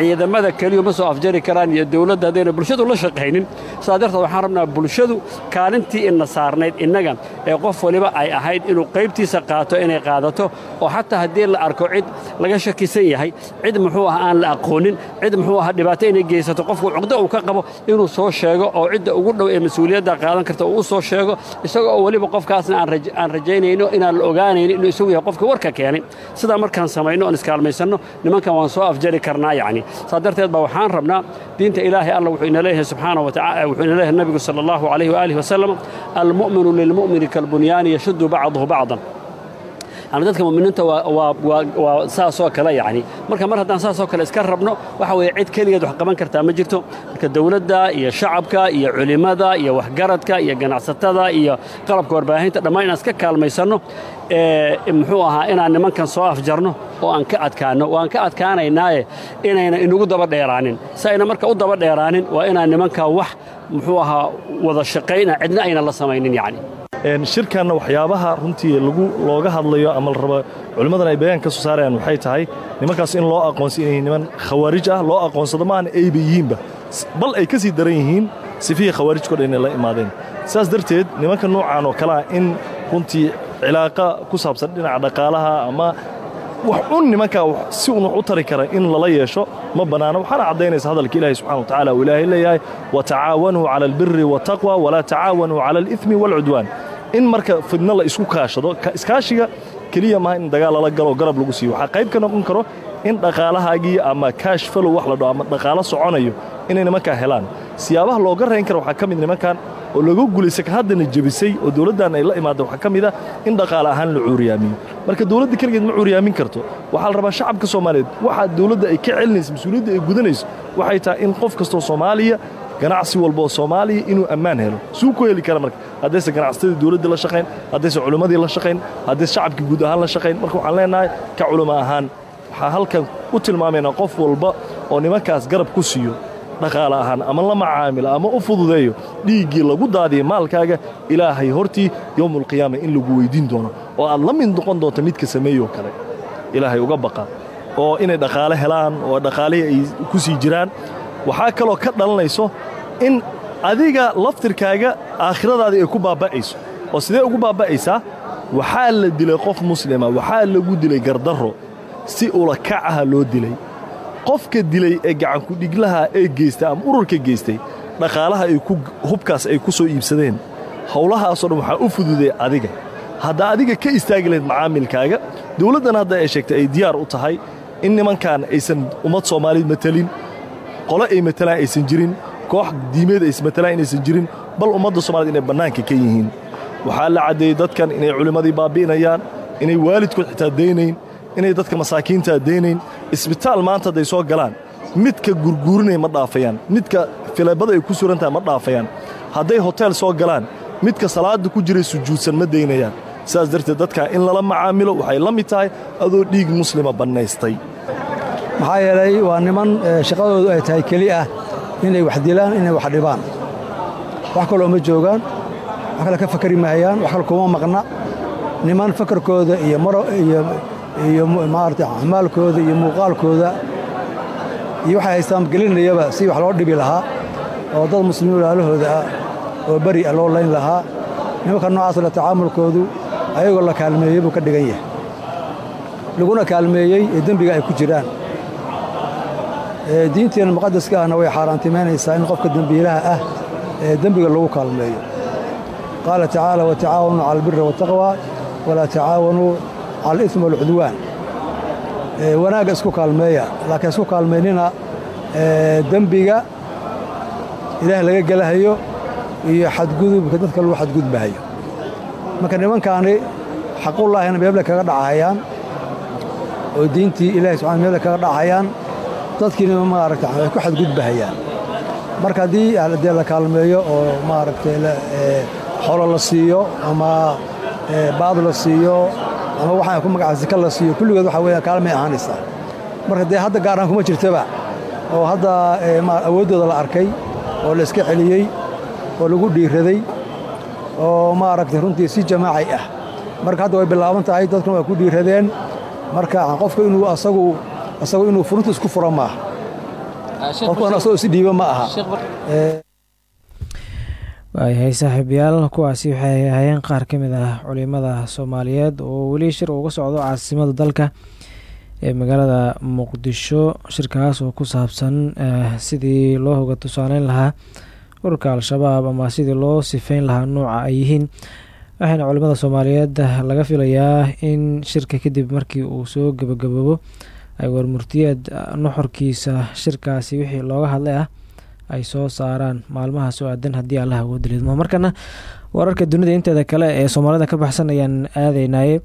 ciidamada keliyu ma soo afjari karaan iyo dowladda haddayna bulshadu la shaqaynin. Sidaa darteed waxaan rabnaa bulshadu kaalintii ina saarnayd innaga ee qof waliba ay ahayd inuu qaybtiisa qaato inay qaadato oo xataa haddii la arko cid laga shakisan yahay cid muxuu ah aan la aqoonin cid muxuu aha dhibaato inay geysato qofku cuqdo uu ka qabo inuu soo sheego oo cidda ugu dhow ee mas'uuliyadda qaadan karta uu u soo sheego isagoo oo weliba qofkaasna aan rajaynayno inaan la ogaanaynin inuu isagu yahay qofka warka keenay sidaa markaan samayno oon iskaalmaysanno nimankan waan soo afjari karnaa yacni saa darteed baa waxaan rabnaa diinta ilaahay alla wuxuu ina leeyahay subxaana wa tacala wuxuu ina leeyahay nabigu sala allahu calayhi waalihi wasalam almu'minu lilmu'mini kalbunyaani yashuddu bacduhu bacdan. Yani dadka mu'miniinta waa saasoo kale yacni marka mar haddaan saasoo kale iska rabno waxa weeye cid keligeed wax qaban kartaa ma jirto. Marka dawladda iyo shacabka iyo culimmada iyo waxgaradka iyo ganacsatada iyo qalabka warbaahinta dhammaan inaan iska kaalmaysanno muxuu ahaa inaan nimankan soo afjarno oo aan ka adkaanno. Waan ka adkaanaynaaye inayna inugu daba dheeraanin. Si ayna marka u daba dheeraanin waa inaan nimankan wax muxuu ahaa wada shaqayna cidna ayna la samaynin yacni. Shirkanna waxyaabaha runtii lagu looga hadlayo ama la raba culimmadan ay bayaan ka soo saarayaan waxay tahay nimankaas in loo aqoonsa inay niman khawaarij ah loo aqoonsado maana ayba yihiinba bal ay ka sii daran yihiin sifihii khawaarijko dhan inay la imaadeen. Saas darteed nimanka noocaan oo kalea in runtii cilaaqa ku saabsan dhinaca dhaqaalaha ama wax un nimankaa si un wax u tari kara in lala yeesho ma bannaano waxaana caddaynaysa hadalka ilaahay subxana wa tacala uu ilaahay leeyahay watacaawanuu cala albiri waataqwa walaa tacaawanuu cala alidmi waalcudwaan in marka fidno la isku kaashado iskaashiga keliya maaha in dagaal lala galo garab lagu siiyo. Waxaa qayb ka noqon karo in dhaqaalahaagii ama kaash falow wax la dho ama dhaqaalo soconayo inay nimankaa helaan. Siyaabaha looga rayn kara waxaa ka mid nimankan oo laga guulaysa ka haddana jebisay oo dawladdan ay la imaadda waxaa ka mid ah in dhaqaale ahaan la cuuriyaamiyo marka dawladda keligeed ma cuuriyaamin karto waxaa la rabaa shacabka soomaaliyeed waxaa dawladda ay ka celinaysa mas'uuliyadda ay gudanayso waxay tahay in qof kastoo soomaaliya ganacsi walba oo soomaaliya inuu ammaan helo. Suu ku heli kara marka. Haddayse ganacsatadii dowladda la shaqayn haddayse culimmadii la shaqayn haddayse shacabkii guud ahaan la shaqayn marka waxaan leenahay ka culimo ahaan waxaa halkan u tilmaamaynaa qof walba oo nimankaas garab ku siiyo dhaqaale ahaan ama la macaamilo ama u fududeeyo dhiiggii lagu daadiya maalkaaga ilaahay hortii yowmulqiyaama in lagu weyddiin doono oo aad la mid noqon doonto midka sameeyoo kale. Ilaahay uga baqa oo inay dhaqaale helaan oo dhaqaalihii ay ku sii jiraan. Waxaa kaloo ka dhalanayso in adiga laftirkaaga aakhiradaadii ay ku baaba'ayso. Oo sidee ugu baaba'aysaa? Waxaa la dilay qof muslima waxaa lagu dilay gardarro si ulakac aha loo dilay qofka dilay ee gacankudhiglaha ee geystay ama ururka geystay dhaqaalaha hubkaas ay ku soo iibsadeen howlahaasoo dhan waxaa u fududay adiga. Haddaa adiga ka istaagi macaamilkaaga dawladdan hadda ay sheegtay ay diyaar u tahay in nimankan aysan ummad soomaaliyeed matelin qole ay matelaan aysan jirin koox diimeed ay matalaan inaysan jirin bal ummadda soomaaliyed inay bannaanka ka yihiin. Waxaa la caddeeyey dadkan inay culimmadii baabbi'inayaan inay waalidkood xitaa daynayn inay dadka masaakiintaa daynayn isbitaal maanta hadday soo galaan midka gurguurinaya ma dhaafayaan midka fileebada ay ku surantahay ma dhaafayaan. Hadday hoteel soo galaan midka salaadda ku jiray sujuudsan ma daynayaan. Sidaas darteed dadkaa in lala macaamilo waxay la mid tahay adoo dhiig muslima bannaystay. Maxaa yeelay waa niman shaqadoodu ay tahay keli ah inay wax dilaan inay wax dhibaan. Wax kaloo ma joogaan wax kale ka fakari mahayaan wax kale kuma maqna. Niman fakarkooda iyo iyo maarata xumaalkooda iyo muuqaalkooda. Iyo waxay haystaan gelinayaba si wax loo dhibi lahaa oo dad muslimiin walaalahooda ah oo beri ah loo layn lahaa. Nimanka noocaas le tacaamulkoodu ayagoo la kaalmeeyey buu ka dhigan yahay. Laguna kaalmeeyey ee dembiga ay ku jiraan. Diinteenna muqadaska ahna way xaaraantimaynaysaa in qofka dembiilaha ah ee dembiga lagu kaalmeeyo. Qaala tacaala watacaawanuu cala albiri waataqwa walaa tacaawanuu alism walcudwaan wanaagga isku kaalmeeya. Laakiin isku kaalmaynina dembiga ilaah laga gelahayo iyo xadgudubka dadka lagu xadgudbahayo. Marka nimankaani xaqullaahina meeble kaga dhacahayaan oo diintii ilahi subxana meeble kaga dhacahayaan dadkiina maaragta ku xadgudbahayaan. Marka haddii dee la kaalmeeyo oo maaragtay xolo la siiyo ama baad la siiyo ama waxaan ku magaca sika la siiyo. Kulligood waxa weya kaalmay ahaanaysaa. Marka dee hadda gaaraan kuma jirtaba. Oo hadda awooddooda la arkay oo la iska celiyey oo lagu dhiiraday oo maaragtay runtii si jamaacay ah. Marka hadda way bilaaban tahay dadkuna waa ku dhiiradeen. Marka qofka inuu asagu asagu inuu furunta isku furo maaha. Qofkan asagoo si dhiibo ma aha waayahay saaxiibayaal kuwaasi waxay ahaayeen qaar ka mid ah culimada soomaaliyeed oo weli shir uga socdo caasimada dalka ee magaalada muqdisho shirkaas oo ku saabsan sidii loo hoga tusaaleyn lahaa ururka al-shabaab ama sidii loo sifeyn lahaa nuuca ay yihiin. Waxaana culimada soomaaliyeed laga filayaa in shirka kadib markii uu soo gebagaboobo ay warmurtiyeed nuxurkiisa shirkaasi wixii looga hadlay ah ay soo saaraan maalmaha soo aadan haddii allaha awoodda lidmo markana wararka dunida inteeda kale ee soomaalida ka baxsan ayaan aadeynaye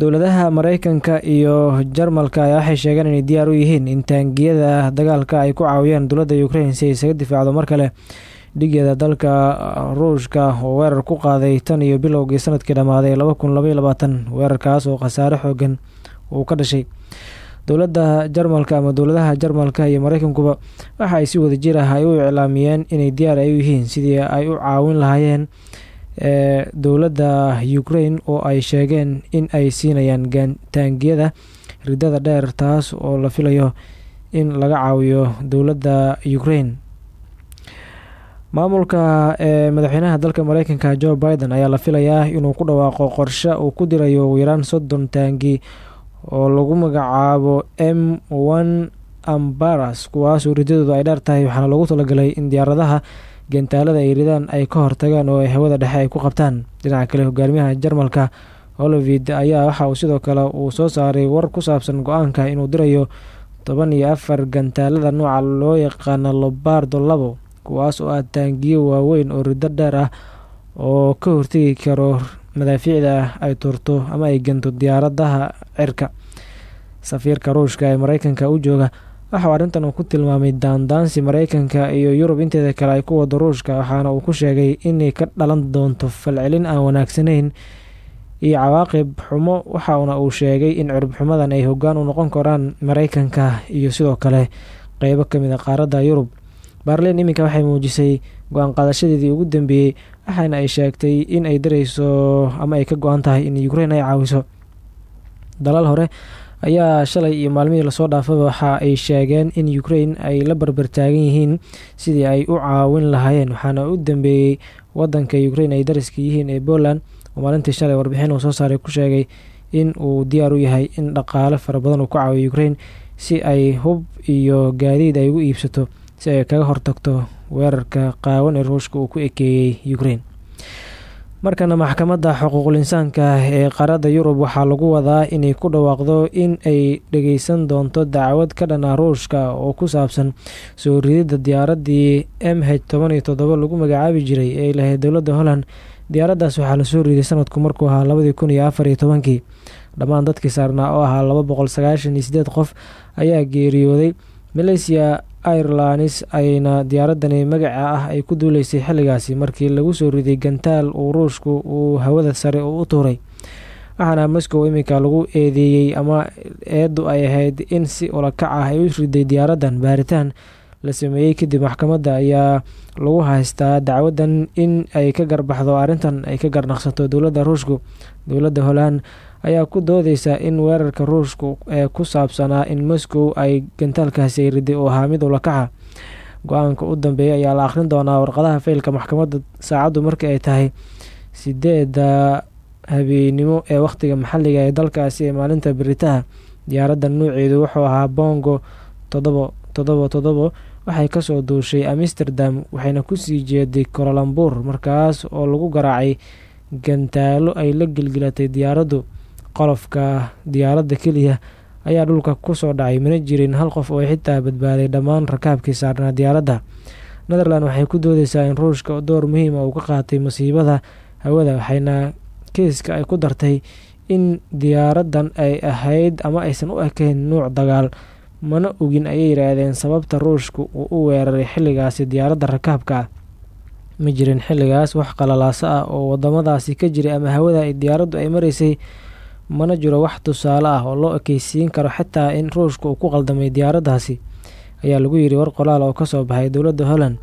dowladaha mareykanka iyo jarmalka ayaa waxay sheegeen inay diyaar u yihiin in taangiyada dagaalka ay ku caawiyaan dowladda ukrain si ay isaga difaacdo. Mar kale dhigeeda dalka ruushka oo weerar ku qaaday tan iyo bilowgii sannadkii dhammaaday laba weerarkaas oo khasaare xoogan uu ka dhashay dowladda jarmalka ama dowladaha jarmalka iyo mareykankuba waxa ay si wada jir ah ay u iclaamiyeen inay diyaar ay u yihiin sidii ay u caawin lahaayeen ee dowladda ukrain oo ay sheegeen in ay siinayaan taangiyada ridada dheer taas oo la filayo in laga caawiyo dowladda ukrain maamulka ee madaxweynaha dalka mareykanka joe biden ayaa la filayaa inuu ku dhawaaqo qorshe uu ku dirayo ugu yaraan soddon taangi oo lagu magacaabo m one ambaras kuwaasoo ridadoodu ay dheer tahay waxaana loogu talagalay in diyaaradaha gentaalada ay ridaan ay ka hortagaan oo ay hawada dhexe ay ku qabtaan. Dhinaca kale hogaamiyaha jarmalka holovid ayaa waxa uu sidoo kale uu soo saaray war ku saabsan go'aanka inuu dirayo toban iyo afar gantaalada nooca loo yaqaano lobardo labo kuwaas oo ah taangiyo waaweyn oo riddo dheer ah oo ka hortegi karo madaafiicda ay turto ama ay gento diyaaradaha cirka. Safiirka ruushka ee mareykanka u jooga waxauu arrintan uu ku tilmaamay daandaansi mareykanka iyo yurub. Inteeda kale ay ku wado ruushka waxaana uu ku sheegay inay ka dhalan doonto falcelin aan wanaagsanayn iyo cawaaqib xumo waxauna uu sheegay in ciribxumadan ay hoggaan u noqon karaan mareykanka iyo sidoo kale qeybo ka mid a qaaradda yurub. Baarliin iminka waxay muujisay go'aan qaadashadeedii ugu dambeeyey waxaana ay sheegtay in ay dareyso ama ay ka go-an tahay in ukrain ay caawiso. Dalal hore ayaa shalay iyo maalmihii la soo dhaafaba waxa ay sheegeen in ukrain ay la barbartaagan yihiin sidii ay u caawin lahaayeen. Waxaana u dambeeyey wadanka ukrain ay dariska yihiin ee poland. Oo maalintii shalay warbixin uu soo saaray ku sheegay in uu diyaar u yahay in dhaqaale fara badan uu ka caawiyo ukrain si ay hub iyo gaadiid ay ugu iibsato si ay kaga hortagto weerarka qaawan ee ruushka uu ku ekeeyey ukrain markana maxkamadda xuquuqul insaanka ee qaaradda yurub waxaa lagu wadaa inay ku dhawaaqdo in ay dhageysan doonto dacwad ka dhana ruushka oo ku saabsan soo rididda diyaaraddii m h toban iyo lagu magacaabi jiray ee lahayd dowladda holland. Diyaaraddaas waxaa la soo riday sanadku markuu ahaa labadii kun iyo tobankii. Dhammaan dadkii saarnaa oo ahaa laba boqol sagaashan iyo sideed qof ayaa geeriyooday. Malaysia airlines ayna diyaaradani magaca ah ay ku duuleysay xilligaasi markii lagu soo riday gantaal uu ruushku uu hawada sare u tuuray. Waxaana moscow iminka lagu eedeeyey ama eedu ay ahayd in si ulakac ah ay u riday diyaaraddan. Baaritaan la sameeyey kadib maxkamadda ayaa lagu haystaa dacwadan in ay ka garbaxdo arrintan ay ka garnaqsato dowladda ruushku. Dowladda holland ayaa ku doodeysa in weerarka ruushku ee ku saabsanaa in moscow ay gantaalkaasi riday oo ahaa mid ulakaca go'aanka u dambeeya ayaa la akhrin doonaa warqadaha faylka maxkamadda saacaddu markii ay tahay sideeda habeenimo ee wakhtiga maxalliga ee dalkaasi ee maalinta beritaha diyaaraddan nuuceedu wuxuu ahaa bongo todobo todobo todobo waxay ka soo duushay amsterdam waxayna ku sii jeeday korolambuur markaas oo lagu garaacay gantaalo ay la gelgelatay diyaaraddu qolofka diyaaradda keliya ayaa dhulka ku soo dhacay mana jirin hal qof oo xitaa badbaaday dhammaan rakaabkii saarnaa diyaaradda. Netherland waxay ku doodeysaa in ruushka door muhiima uu ka qaatay masiibada hawada waxayna kiiska ay ku dartay in diyaaraddan ay ahayd ama aysan u ekayn nuuc dagaal. Mana ogin ayay yidhaahdeen sababta ruushka uu u weeraray xilligaasi diyaaradda rakaabka. Ah ma jirin xilligaas wax qalalaaso ah oo wadamadaasi ka jiray ama hawada diyaaraddu ay maraysay mana jiro wax tusaale ah oo loo ekeysiin karo xitaa in ruushka uu ku qaldamay diyaaraddaasi ayaa lagu yidhi war qoraal oo ka soo baxay dowladda holland.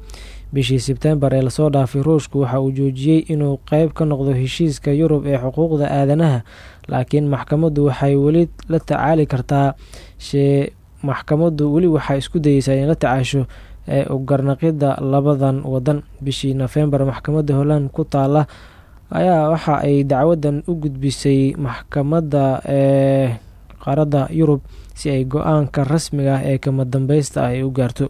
Bishii sebtembar ee la soo dhaafay ruushku waxa uu joojiyey inuu qeyb ka noqdo heshiiska yurub ee xuquuqda aadanaha laakiin maxkamaddu waxay weli la tacaali kartaa shee maxkamaddu weli waxaa isku dayeysaa in la tacaasho ee ugarnaqida labadan wadan. Bishii nofembar maxkamadda holland ku taala ayaa waxa ay dacwadan u gudbisay maxkamadda ee qaaradda yurub si ay go'aanka rasmiga ah ee kama dambeysta ah ay u gaarto.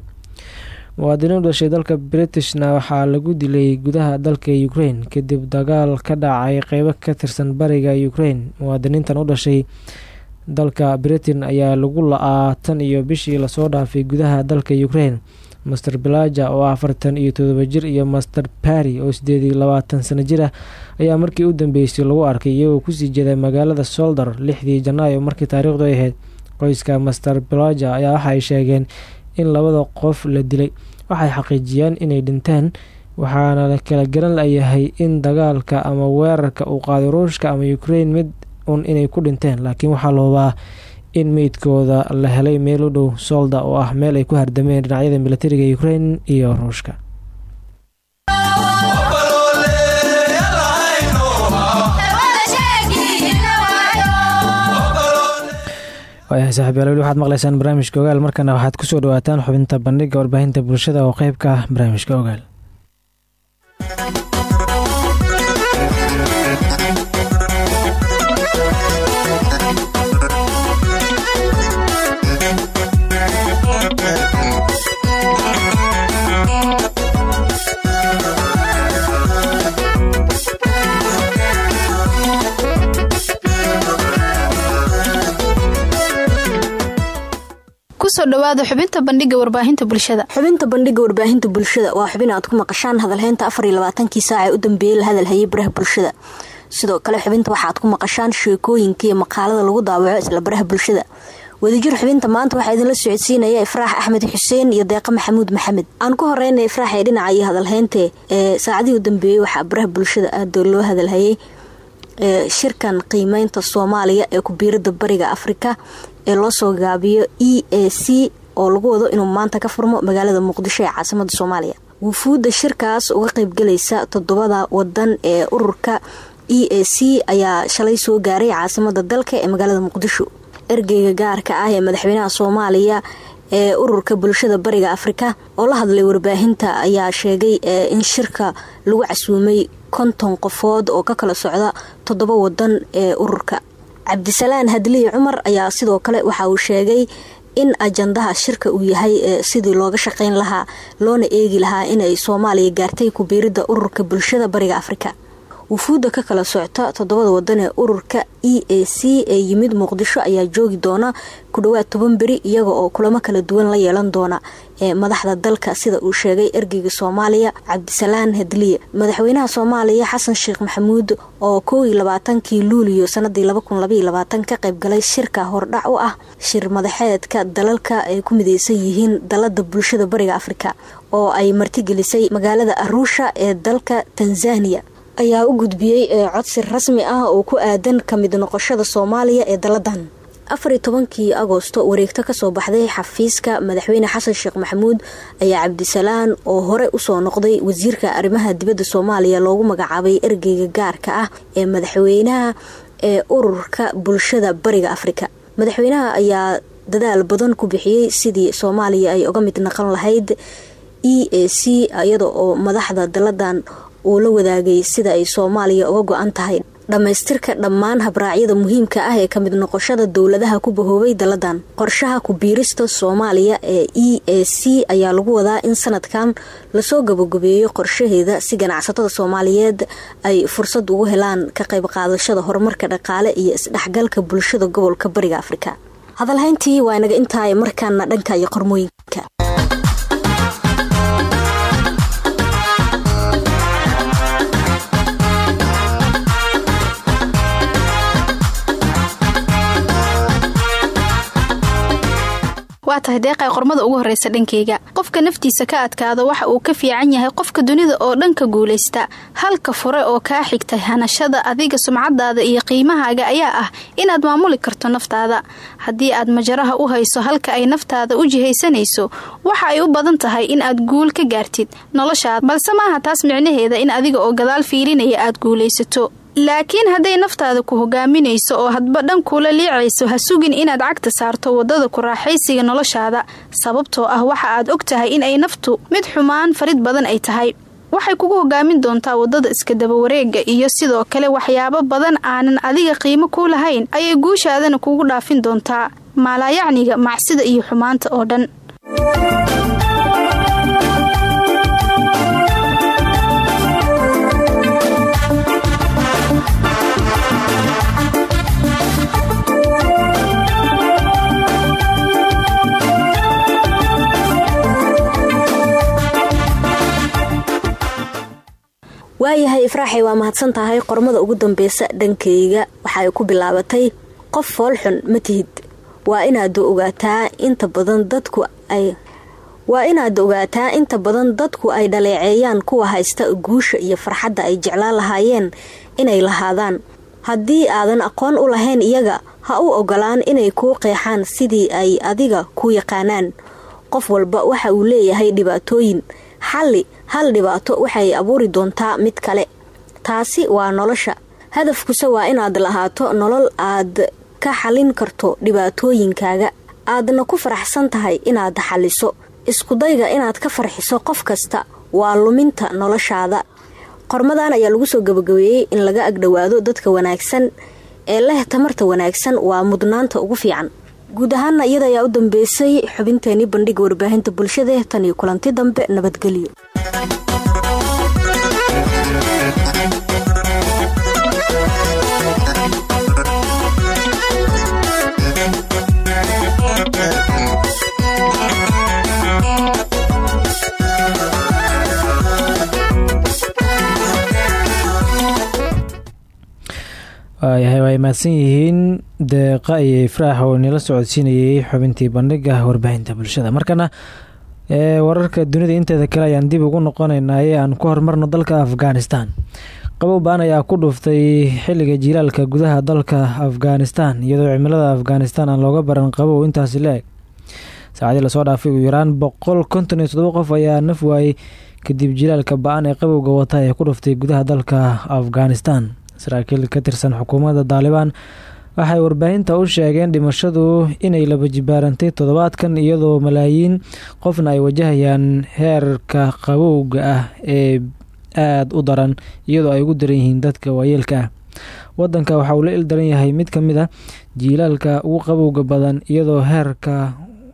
Muwaadiniin u dhashay dalka britishna waxaa lagu dilay gudaha dalka ukrain kadib dagaal ka dhacay qeybo ka tirsan bariga ukrain muwaadiniintan u dhashay dalka britain ayaa lagu la-aa tan iyo bishii la soo dhaafay gudaha dalka ukrain master belaja oo afartan iyo todoba jir iyo master barry oo sideed iyo labaatan sano jir ah ayaa markii u dambeysay lagu arkay iyagoo ku sii jeeda magaalada solder lixdii janaayo markii taariikhdu ay ahayd. Qoyska master belaja ayaa waxa sheegeen in labada qof la dilay. Waxay xaqiijiyeen inay dhinteen waxaana la kala garan layahay in dagaalka ama weerarka uu qaaday ruushka ama ukrain mid un inay ku dhinteen laakiin waxaa la hubaa in meydkooda la helay meel u dhow solda oo ah meel ay ku hardameen dhinacyada militariga ukrain iyo ruushka. Weli waxaad maqlaysaan barnaamijka ogaal markana waxaad ku soo dhawaataan xubinta bandhiga warbaahinta bulshada oo qeyb ka ah barnaamijka ogaal ku soo dhawaada xubinta bandhiga warbaahinta bulshada. Xubinta bandhiga warbaahinta bulshada waa xubin aad ku maqashaan hadalhaynta afar iyo labaatankii u dambeeyey la hadalhayay baraha bulshada. Sidoo kale xubinta waxaad ku maqashaan sheekooyinka iyo maqaalada lagu daawaco isla baraha bulshada. Wadajir xubinta maanta waxaa idinla socodsiinaya ifraax axmed xuseen iyo deeqa maxamuud maxamed. Aan ku horeyna ifraax ee dhinaca iyo ee saacadihii u dambeeyey waxaa baraha bulshada aada loo hadalhayay shirkan qiimeynta soomaaliya ee kubiirada bariga afrika ee loo soo gaabiyo e a c oo lagu wado inuu maanta ka furmo magaalada muqdisho ee caasimada soomaaliya. Wufuudda shirkaas uga qeybgalaysa toddobada wadan ee ururka e a c ayaa shalay soo gaaray caasimada dalka ee magaalada muqdisho. Ergeyga gaarka ah ee madaxweynaha soomaaliya ee ururka bulshada bariga afrika oo la hadlay warbaahinta ayaa sheegay in shirka lagu casuumay konton qofood oo ka kala socda toddoba wadan ee ururka cabdisalaan hadliyi cumar ayaa sidoo kale waxa uu sheegay in ajandaha shirka uu yahay sidii looga shaqeyn lahaa loona eegi lahaa inay soomaaliya gaartay kubiirida ururka bulshada bariga afrika wufuudda ka kala socta toddobada wadan ee ururka e a c ee yimid muqdisho ayaa joogi doona ku dhowaad toban beri iyaga oo kulamo kala duwan la yeelan doona ee madaxda dalka sida uu sheegay ergeyga soomaaliya cabdisalaan hadliye madaxweynaha soomaaliya xasan sheekh maxamuud oo kow iyo labaatankii luuliyo sanadii ka qaybgalay shirka hordhac u ah shir madaxeedka dalalka ay ku mideysan yihiin dalada bulshada bariga afrika oo ay martigelisay magaalada aruusha ee dalka tanzaniya ayaa u gudbiyey codsi rasmi ah oo ku aadan ka mid noqoshada soomaaliya ee daladan afariyo tobankii agoosto wareegto ka soo baxday xafiiska madaxweyne xasan sheekh maxamuud ayaa cabdisalaan oo hore u soo noqday wasiirka arrimaha dibadda soomaaliya loogu magacaabay ergeyga gaarka ah ee madaxweynaha ee ururka bulshada bariga afrika. Madaxweynaha ayaa dadaal badan ku bixiyey sidii soomaaliya ay uga mid naqon lahayd e a c iyada oo madaxda daladan uu la wadaagay sida ay soomaaliya uga go-an tahay. Dhammaystirka dhammaan habraacyada muhiimka ah ee ka mid noqoshada dowladaha ku bahoobay daladan qorshaha ku-biirista soomaaliya ee e a c ayaa lagu wadaa in sanadkan la soo gabagabeeyo qorshaheeda si ganacsatada soomaaliyeed ay fursad ugu helaan ka qayb qaadashada horumarka dhaqaale iyo isdhexgalka bulshada gobolka bariga afrika. Hadalhayntii waa inaga intaay markaana dhanka iyo qormooyinka waa tahay deeqay qormada ugu horreysa dhankayga qofka naftiisa ka adkaado waxa uu ka fiican yahay qofka dunida oo dhanka guulaysta. Halka fure oo kaa xigtay hanashada adiga sumcadaada iyo qiimahaaga ayaa ah inaad maamuli karto naftaada. Haddii aad majaraha u hayso halka ay naftaada u jihaysanayso waxa ay u badan tahay in aad guul ka gaartid noloshaada. Balse maaha taas micnaheeda in adiga oo gadaal fiirinaya aad guulaysato laakiin hadday naftaada ku hogaaminayso oo hadba dhan kula liicayso ha sugin inaad cagta saarto waddada ku raaxaysiga noloshaada. Sababtoo ah waxa aad og tahay in ay naftu mid xumaan farid badan ay tahay. Waxay kugu hogaamin doontaa waddada iskadaba wareega iyo sidoo kale waxyaabo badan aanan adiga qiimo ku lahayn ayay guushaadana kugu dhaafin doontaa. Maalaayacniga macsida iyo xumaanta oo dhan waayahay ifraaxay waa mahadsan tahay qormada ugu dambeysa dhankayga waxaay ku bilaabatay qof foolxun ma tihid. Waa inaad ogaataa inta badan dadku ay waa inaad ogaataa inta badan dadku ay dhaleeceeyaan kuwa haysta guusha iyo farxadda ay jeclaan lahaayeen inay lahaadaan. Haddii aadan aqoon u lahayn iyaga ha u ogolaan inay kuu qeexaan sidii ay adiga ku yaqaanaan. Qof walba waxa uu leeyahay dhibaatooyin xalli hal dhibaato waxay abuuri doontaa mid kale. Taasi waa nolosha. Hadafkuse waa inaad lahaato nolol aad ka xallin karto dhibaatooyinkaaga. Aadna ku faraxsan tahay inaad xalliso. Iskudayga inaad ka farxiso qof kasta waa luminta noloshaada. Qormadan ayaa lagu soo gabagabeeyey in laga agdhowaado dadka wanaagsan. Ee leh tamarta wanaagsan waa mudnaanta ugu fiican guud ahaana iyada ayaa u dambeysay xubinteenii bandhiga warbaahinta bulshada tan iyo kulanti dambe nabadgelyo waayahay waa imaadsan yihiin deeqa iyo ifraax oo inala socodsiinayay xubintii bandhiga warbaahinta bulshada. Markana ee wararka dunida inteeda kale ayaan dib ugu noqonaynaa aan ku horumarno dalka afghanistan. Qabow baan ayaa ku dhuftay xilliga jiilaalka gudaha dalka afghanistan iyadoo cimilada afghanistan aan looga baran qabow intaasi la eg. Saacadii la soo dhaafay ugu yaraan boqol konton iyo toddoba qof ayaa naf waayey kadib jilaalka ba'an ee qabowga wata ee ku dhuftay gudaha dalka afghanistan saraakiil ka tirsan xukuumadda daalibaan waxay warbaahinta u sheegeen dhimashadu inay laba jibaarantay toddobaadkan iyadoo malaayiin qofna ay wajahayaan heerka qabowga ah ee aada u daran iyadoo ay ugu daran yihiin dadka waayeelka ah. Wadanka waxa uu la il daran yahay mid ka mid a jiilaalka ugu qabowga badan iyadoo heerka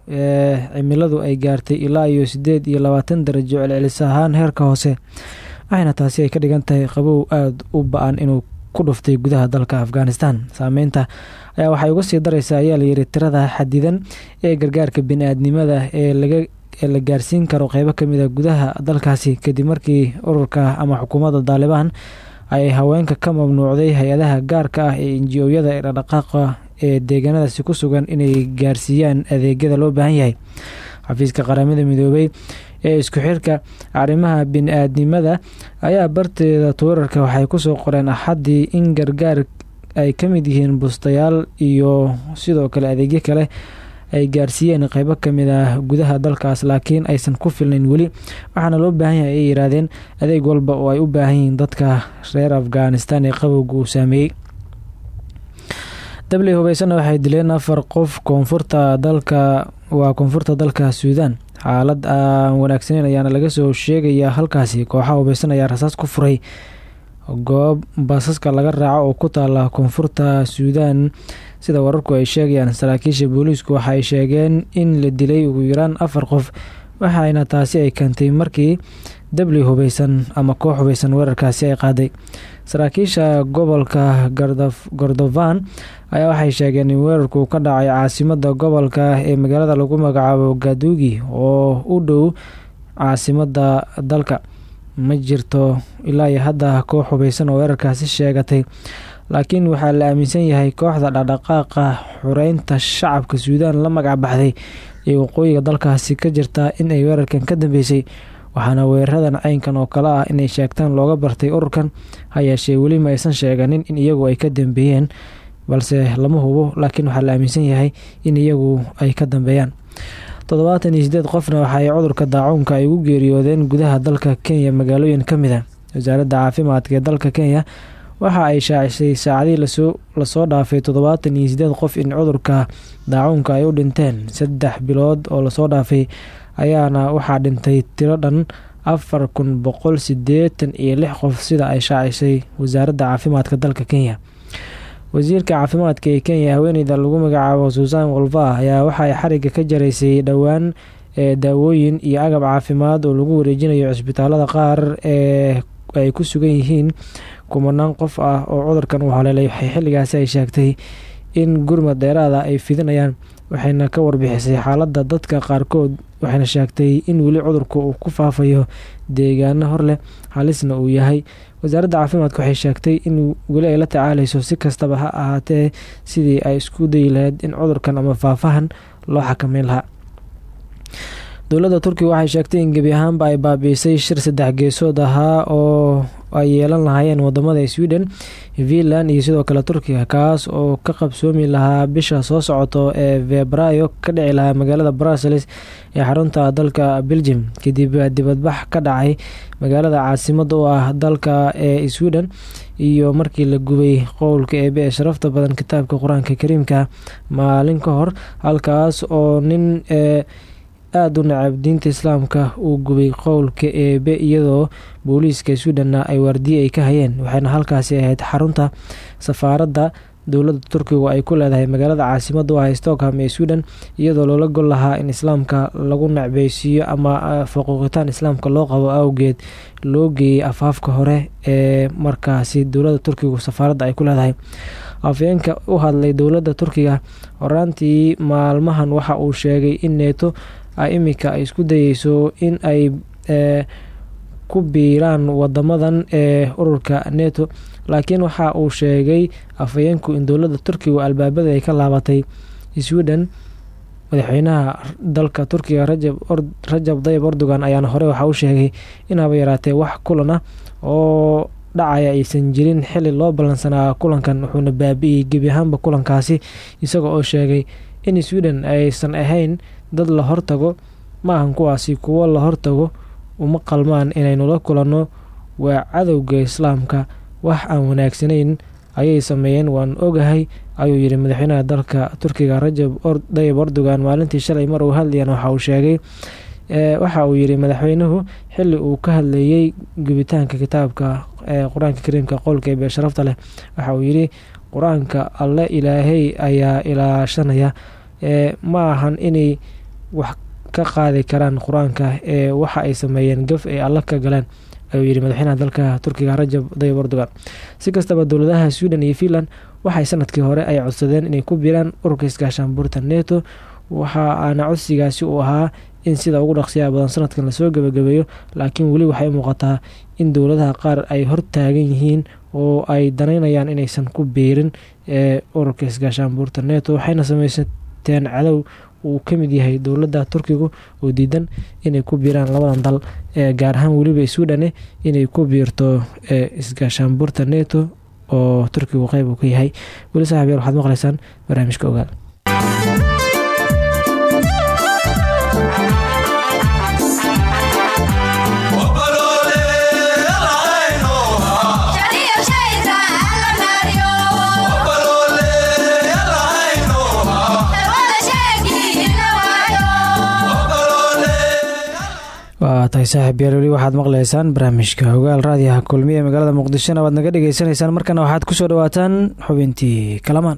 ee cimiladu ay gaartay ilaa iyo siddeed iyo labaatan darajo celcelis ahaan heerka hoose waxayna taasi ay ka dhigan tahay qabow aada u ba'an inuu ku dhuftay gudaha dalka afghanistan. Saameynta ayaa waxay uga sii dareysaa ayaa layidhi tirada xadidan ee gargaarka bini-aadnimada ee laga ee la gaarsiin karo qeybo ka mid a gudaha dalkaasi. Kadib markii ururka ama xukuumadda daalibaan ay haweenka ka mamnuucday hay'adaha gaarka ah ee inji-oyada ee dhaqdhaqaaqa ee deegaanadaasi ku sugan inay gaarsiiyaan adeegyada loo baahan yahay. Xafiiska qaramada midoobay ee isku xirka arrimaha bini-aadnimada ayaa barteeda twitter-ka waxay ku soo qoreen axaddii in gargaar ay ka mid yihiin bustayaal iyo sidoo kale adeegyo kale ay gaarsiiyeen. Qeybo ka mid ah gudaha dalkaas laakiin aysan ku filnayn weli. Waxaana loo baahan yahay ay yiraahdeen adeeg walba oo ay u baahan yihiin dadka reer afghanistan ee qabowga uu saameeyey. Dabli hubeysana waxay dileen afar qof koonfurta dalka waa koonfurta dalka suudaan xaalad aan wanaagsaneyn ayaana laga soo sheegayaa halkaasi kooxaha hubeysan ayaa rasaas ku furay. Goob basaska laga raaco oo ku taala koonfurta suudaan. Sida wararku ay sheegayaan saraakiisha booliisku waxa ay sheegeen in la dilay ugu yaraan afar qof waxayna taasi ay keentay markii dabli hubeysan ama koox hubeysan weerarkaasi ay qaaday saraakiisha gobolka gordofan ayaa waxay sheegeen in weerarku ka dhacay caasimada gobolka ee magaalada lagu magacaabo gaduugi oo u dhow caasimada dalka. Ma jirto ilaa iyo hadda koox hubeysan oo weerarkaasi sheegatay laakiin waxaa la aaminsan yahay kooxda dhaqdhaqaaqa xureynta shacabka suudaan la magac ee waqooyiga dalkaasi ka jirta in ay weerarkan ka dambeysay waxaana weeraradan caynkan oo kale ah inay sheegtaan looga bartay ururkan. Ha yeeshee weli ma aysan sheeganin in iyagu ay ka dambeeyeen balse lama hubo laakiin waxaa la aaminsan yahay in iyagu ay ka dambeeyaan. Toddobaatan iyo sideed qofna waxa ay cudurka daacuunka ay ugu geeriyoodeen gudaha dalka kenya magaalooyin ka mid a wasaaradda caafimaadka ee dalka kenya. Waxa ay shaacisay saacadii la soo dhaafay toddobaatan iyo sideed qof in cudurka daacuunka ay u dhinteen saddex bilood oo la soo dhaafay ayaana waxaa dhintay tiro dhan afar kun boqol sideetan iyo lix qof sida ay shaacisay wasaaradda caafimaadka dalka kenya. Wasiirka caafimaadka ee kenya haweeneyda lagu magacaabo suusan wolva ayaa waxaay xariga ka jaraysay dhowaan ee daawooyin iyo agab caafimaad oo lagu wareejinayo cisbitaalada qaar ee ay ku sugan yihiin kumanaan qof ah oo cudurkan uu haleelay. Waxay xilligaasi ay sheegtay in gurmad dheeraada ay fidinayaan waxayna ka warbixisay xaaladda dadka qaarkood waxayna sheegtay in weli cudurku uu ku faafayo deegaano hor leh halisna uu yahay. Wasaaradda caafimaadka waxay sheegtay in weli ay la tacaaleyso si kastaba ha ahaatee sidii ay isku dayi lahayd in cudurkan ama faafahan loo xakameyn lahaa. Dowladda turkiga waxay sheegtay in gebi ahaanba ay baabiisay shir saddex geesood ahaa oo ay yeelan lahaayeen waddamada sweden finland iyo sidoo kale turkiga kaas oo ka qabsoomi lahaa bisha soo socoto ee febraayo ka dhici lahaa magaalada brussels ee xarunta dalka belgium. Kadib dibadbax ka dhacay magaalada caasimada u ah dalka ee sweden iyo markii la gubay qowlka eebe ee sharafta badan kitaabka qur'aanka kariimka maalin ka hor halkaas oo nin ee aada u nacab diinta islaamka uu gubay qowlka eebe iyadoo booliiska sweden ay waardiye ay ka hayeen waxayna halkaasi ahayd xarunta safaaradda dowladda turkigu ay ku leedahay magaalada caasimada u ah stockholm ee sweden iyadoo loola gol lahaa in islaamka lagu nacbeysiiyo ama faquuqitaan islaamka loo qabo awgeed loo geeyey afaafka hore ee markaasi dowladda turkigu safaaradda ay ku leedahay. Afyeenka u hadlay dowladda turkiga horaantii maalmahan waxa uu sheegay in neeto imika ay isku dayeyso in ay ku biiraan wadamadan ee ururka neto. Laakiin waxa uu sheegay afhayeenku in dowladda turkigu albaabada ay ka laabatay sweden madaxweynaha dalka turkiga rajab dayib erdogan ayaana hore waxa uu sheegay in haba yaraatee wax kulan ah oo dhacaya aysan jirin xili loo ballansanaa kulankan wuxuuna baabi'iyey gebi ahaanba kulankaasi isaga oo sheegay in sweden aysan ahayn dad la hortago ma ahan kuwaasi kuwo la hortago uma qalmaan inaynu la kulanno. Waa cadowga islaamka wax aan wanaagsanayn ayay sameeyeen waan ogahay ayuu yidhi madaxweynaha dalka turkiga rajab dayib erdogan. Maalintii shalay mar uu hadlayana waxa uu sheegay waxa uu yidhi madaxweynuhu xili uu ka hadlayey gubitaanka kitaabka qur'aanka kariimka qowlka ee beesharafta leh. Waxa uu yidhi qur'aanka alle ilaahay ayaa ilaashanaya ma ahan inay wax ka qaadi karaan qur'aanka ee waxa ay sameeyeen gaf ay alle ka galeen ayuu yidhi madaxweynaha dalka turkiga rajab dayib erdogan. Si kastaba dowladaha sweden iyo finland waxay sannadkii hore ay codsadeen inay ku biiraan ururka iskaashaanbuurta neto waxa aana codsigaasi uu ahaa in sida ugu dhaqsiyaha badan sanadkan la soo gebagabeeyo laakiin weli waxay muuqataa in dowladaha qaar ay hortaagan yihiin oo ay danaynayaan inaysan ku biirin ee ururka iskaashaanbuurta neto waxayna samaysateen cadow uu ka mid yahay dowladda turkigu oo diidan inay ku biiraan labadan dal ee gaar ahaan weliba swedane inay ku biirto isgaashaanbuurta neto oo turkigu qeyb uu ka yahay. Weli saxaabyaal waxaad maqlaysaan barnaamijka ogaal tahay saaxiib yaal waxaad maqlaysaan barnaamijka hogaal raadiyaha kulmiye ee magaalada muqdishona waad naga dhagaysanaysaan markana waxaad ku soo dhawaataan xubintii kalamaan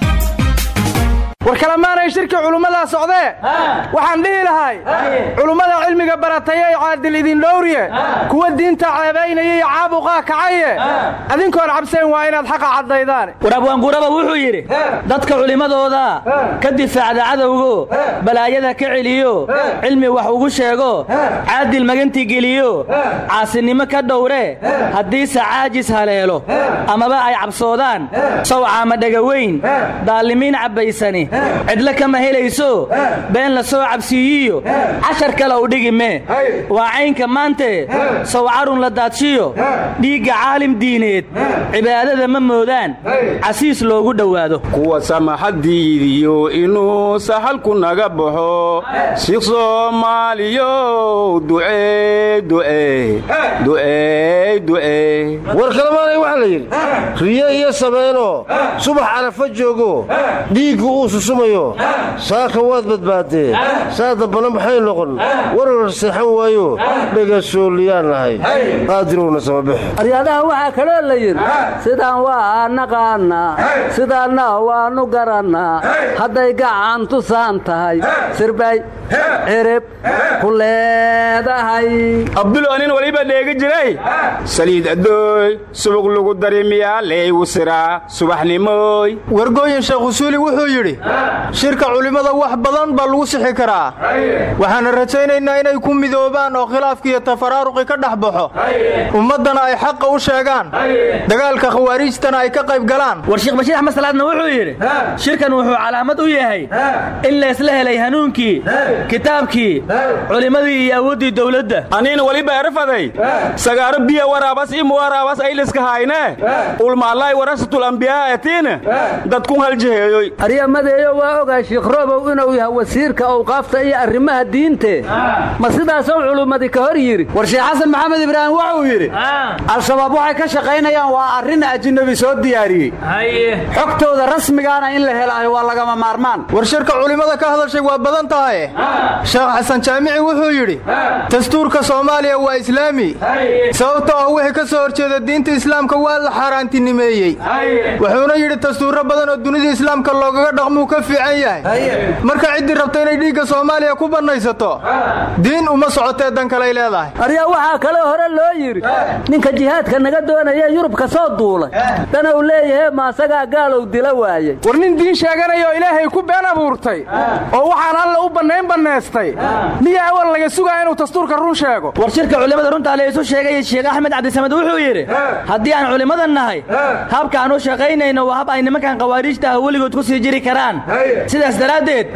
war kalamaanay shirki culummadaa socdee waxaan dhihi lahay culummada cilmiga baratayey caadil idin dhowriye kuwa diinta ceebaynaya iyo caabuqaa kacaye adinkoon cabsayn waa inaad xaqa caddaydaan. War abwaanguraba wuxuu yidhi dadka culimmadooda ka difaacda cadowgo balaayada ka celiyo cilmi wax ugu sheego caadil maganti geliyo caasinimo ka dhowre haddiise caajis haleelo amaba ay cabsoodaan sawcaama dhagaweyn daalimiin cabbaysani cidlo kama helayso? Been la soo cabsiiyiyo cashar kale u dhigi mee waa caynka maante. Sawcarun la daadshiyo dhiigga caalim diineed. Cibaadada ma moodaan. Casiis loogu dhowaado. Kuwa samaxadiidiyo inuu saxalku naga baxo. Shiikh soomaaliyow war kalamaanay waxaa la yidhi. Riyo iyo sameynoo subax carafa joogo. Dhiiggu uu susumayo saaka waad badbaadee. Saa dambana maxay noqon? Warar seexan waayo. Dhagasooliyaan nahay qaadirowna samabixi aryadaha waxaa kaloo la yidhi sidaan waa naqaannaa sidaanna waannu garannaa hadday gacan tusaan tahay sirbay cirib ku leedahay. Abdulo nin waliba dheegi jiray. Saliid addooy subug lagu dari miyaa leeygu siraa subaxnimooy. Wargooyin sheekh usuuli wuxuu yidhi shirka culimmada wax badan baa lagu sixi karaa. Waxaana rajaynaynaa inay ku midoobaan oo khilaafkiiyo tafaraaruqi ka dhex baxo. Ummaddana ay xaqa u sheegaan. Dagaalka khawaariijtana ay ka qayb galaan. War sheekh bashiir axmed salaadna wuxuu yidhi shirkan wuxuu calaamad u yahay in laysla helay hanuunkii kitaabkii culimmadii iyo awooddii dowladda. Aniina weliba erafaday sagaaro biya waraabas i muwaraabas ayliska hayne ulmaalay warasatul ambiyaa etiine dadkun haljiheeyoy aryamadeeyo waa ogaa shiikh roobow inuu yahay wasiirka awqaafta iyo arrimaha diinte ma sidaasou culummadi ka hor yidhi war sheekh xasan maxamed ibraahim wuxuu yidhi al-shabaab waxay ka shaqaynayaan waa arrin ajinabi soo diyaariyey. Xogtooda rasmigaana in la helayo waa lagama maarmaan. War shirka culimmada ka hadashay waa badan tahay. Sheekh xasan jaamici wuxuu yidhi dastuurka soomaaliya waa islaami. Sababtoo ah wixii ka soo horjeeda diinta islaamka waa la xaaraantinimeeyey. Wuxuuna yidhi dastuurro badan oo dunida islaamka loogaga dhaqmuu ka fiican yahay. Marka ciddii rabta inay dhiigga soomaaliya ku bannaysato diin uma socotee dan kaley leedahay. Aryaa waxaa kaloo hore loo yidhi ninka jihaadka naga doonaya yurub ka soo duulay. Dana uu leeyahay maasagaa gaalow dila waayey. War nin diin sheeganayoo ilaahay ku been abuurtay oo waxaan alla u bannayn bannaystay. Miyaa awal laga sugaa inuu dastuurka run sheego? War shirka culimmada runtaa la isu sheegay sheekh axmed cabdisamed wuxuu yidhi haddii aan culimmada nahay habka aan u shaqaynayno waa hab ay nimankan khawaariijta ah weligood ku sii jiri karaan sidaas daraaddeed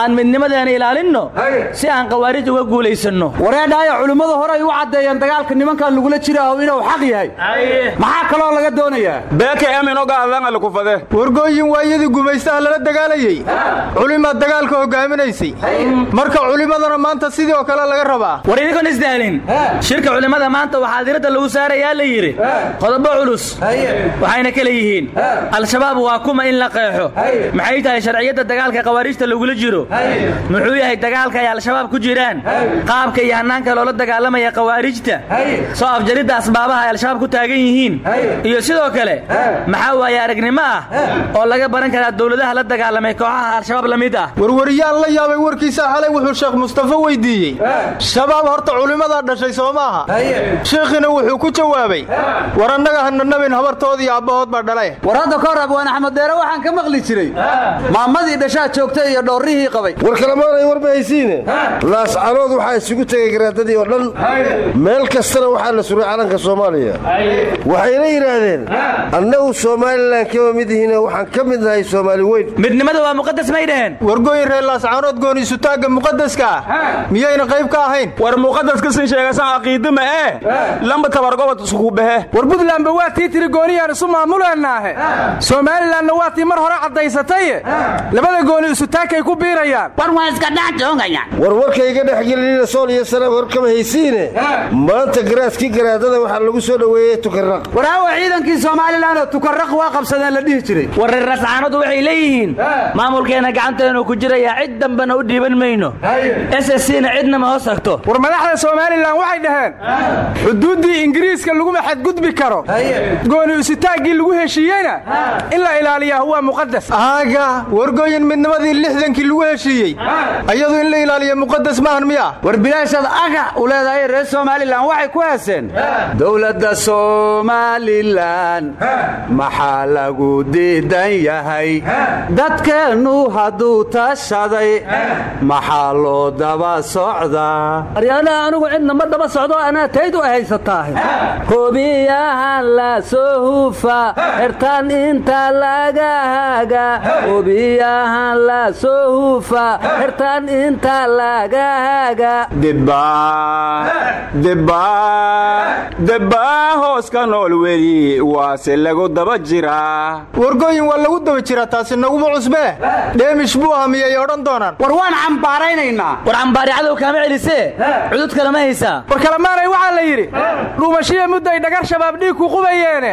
aan midnimadeena ilaalinno si aan khawaarij uga guulaysanno. Wareedhaaya culimmadu hore ay u caddeeyeen dagaalka nimankan lagula jiraaho inuu xaq yahay. Maxaa kaloo laga doonayaa? Beeke eminogaadangalakufade wargooyin waayadii gumaystaha lala dagaalayey culimaad dagaalka hogaaminaysay marka culimmadana maanta sidii oo kale laga rabaa. War idinkoon isdaalin. Shirka culimmada maanta waxaa diradda lagu saarayaa la yidhi. Qodobo culus. Waxayna kala yihiin. Al-shabaab waa kuma in la qeexo. Maxay tahay sharciyadda dagaalka khawaariijta lagula jiro. Muxuu yahay dagaalka ay al-shabaab ku jiraan? Qaabka iyo hannaanka loola dagaalamaya khawaarijta? Soo afjaridda asbaabaha ay al-shabaab ku taagan yihiin? Iyo sidoo kale maxaa waaye aragnimo ah oo laga baran karaa dowladaha la dagaalamay kooxaha al-shabaab la mid ah? Warwariyaan la yaabay warkiisa xalay wuxuu sheekh mustafa weydiiyey. Shabaab horta culimmadaa dhashay soo maaha. Sheekhina wuxuu ku jawaabay war annaga hana nabin habartoodii abbahood baa dhale war hadda ka hor abwaan axmed deere waxaan ka maqli jiray maamadii dhashaa joogtay iyo dhoorrihii qabay. War kalemaanay war ma haysiine laascanood waxaa isugu tegay garaadadii oo dhan. Meel kastana waxaa la suray calanka soomaaliya. Waxayna yidhaahdeen annagu somalilan kama mid ihine waxaan ka mid nahay soomaali weyn. Midnimada waa muqadas may dhaheen wargooyin reer laascaanood gooniisutaagga muqadaska ah miyayna qayb ka ahayn? War muqadaska sin sheegasan caqiidima ee lamba tabargobod isku behe war buntlandba waa tii tiri gooniyaan isu maamuleenaahe somalilanna waa tii mar hore caddaysataye labada gooni isutaagkay ku biirayaan. War waa iska dhex joogayaan war warkayga dhexgelinina sool iyo sanaab hor kama haysiine. Maanta garaaskii garaadada waxaa lagu soo dhoweeyey tukarraq war aawa ciidankii somalilan oo tukarraq waa qabsadeen la dhihi jiray. War reer waxay leeyihiin maamulkeena gacanteenu ku jirayaa cid dambena u dhiiban mayno. Sscna cidna ma hoos tagto war madaxda somalilan waxay dhaheen xuduuddii ingiriiska laguma xadgudbi karo. Gooni isitaaggii lagu heshiiyeyna in la ilaaliyaa waa muqadas aaga wargooyin midnimadii lixdankii lagu heshiiyey. Ayadu in la ilaaliya muqadas maahan miya? War bilaashada aga u leedahay reer somalilan waxay ku heeseen. Dowladda somalilan maxaa lagu diidan yahay? Dadkeennu hadduu tashaday maxaa loo daba socdaa aryaadaha anigu cidna ma daba socdo anaa tayd u hobiyahan la soo hufa xertaan inta laga haga hobiyahan la soo hufa xertaan inta laga haga. Debaa hooska nool weli waase lagu daba jiraa wargooyin waa lagu daba jiraa taasi naguma cusbee dheemish buu ah miyay odhan doonaan. War waan cambaaraynaynaa. War cambaari cadow kaama celisee cudud kalema haysaa war kalemaanay waxaa la yidhi dhuumashiya mudday dhagar shabaab dhiig ku qubayeene.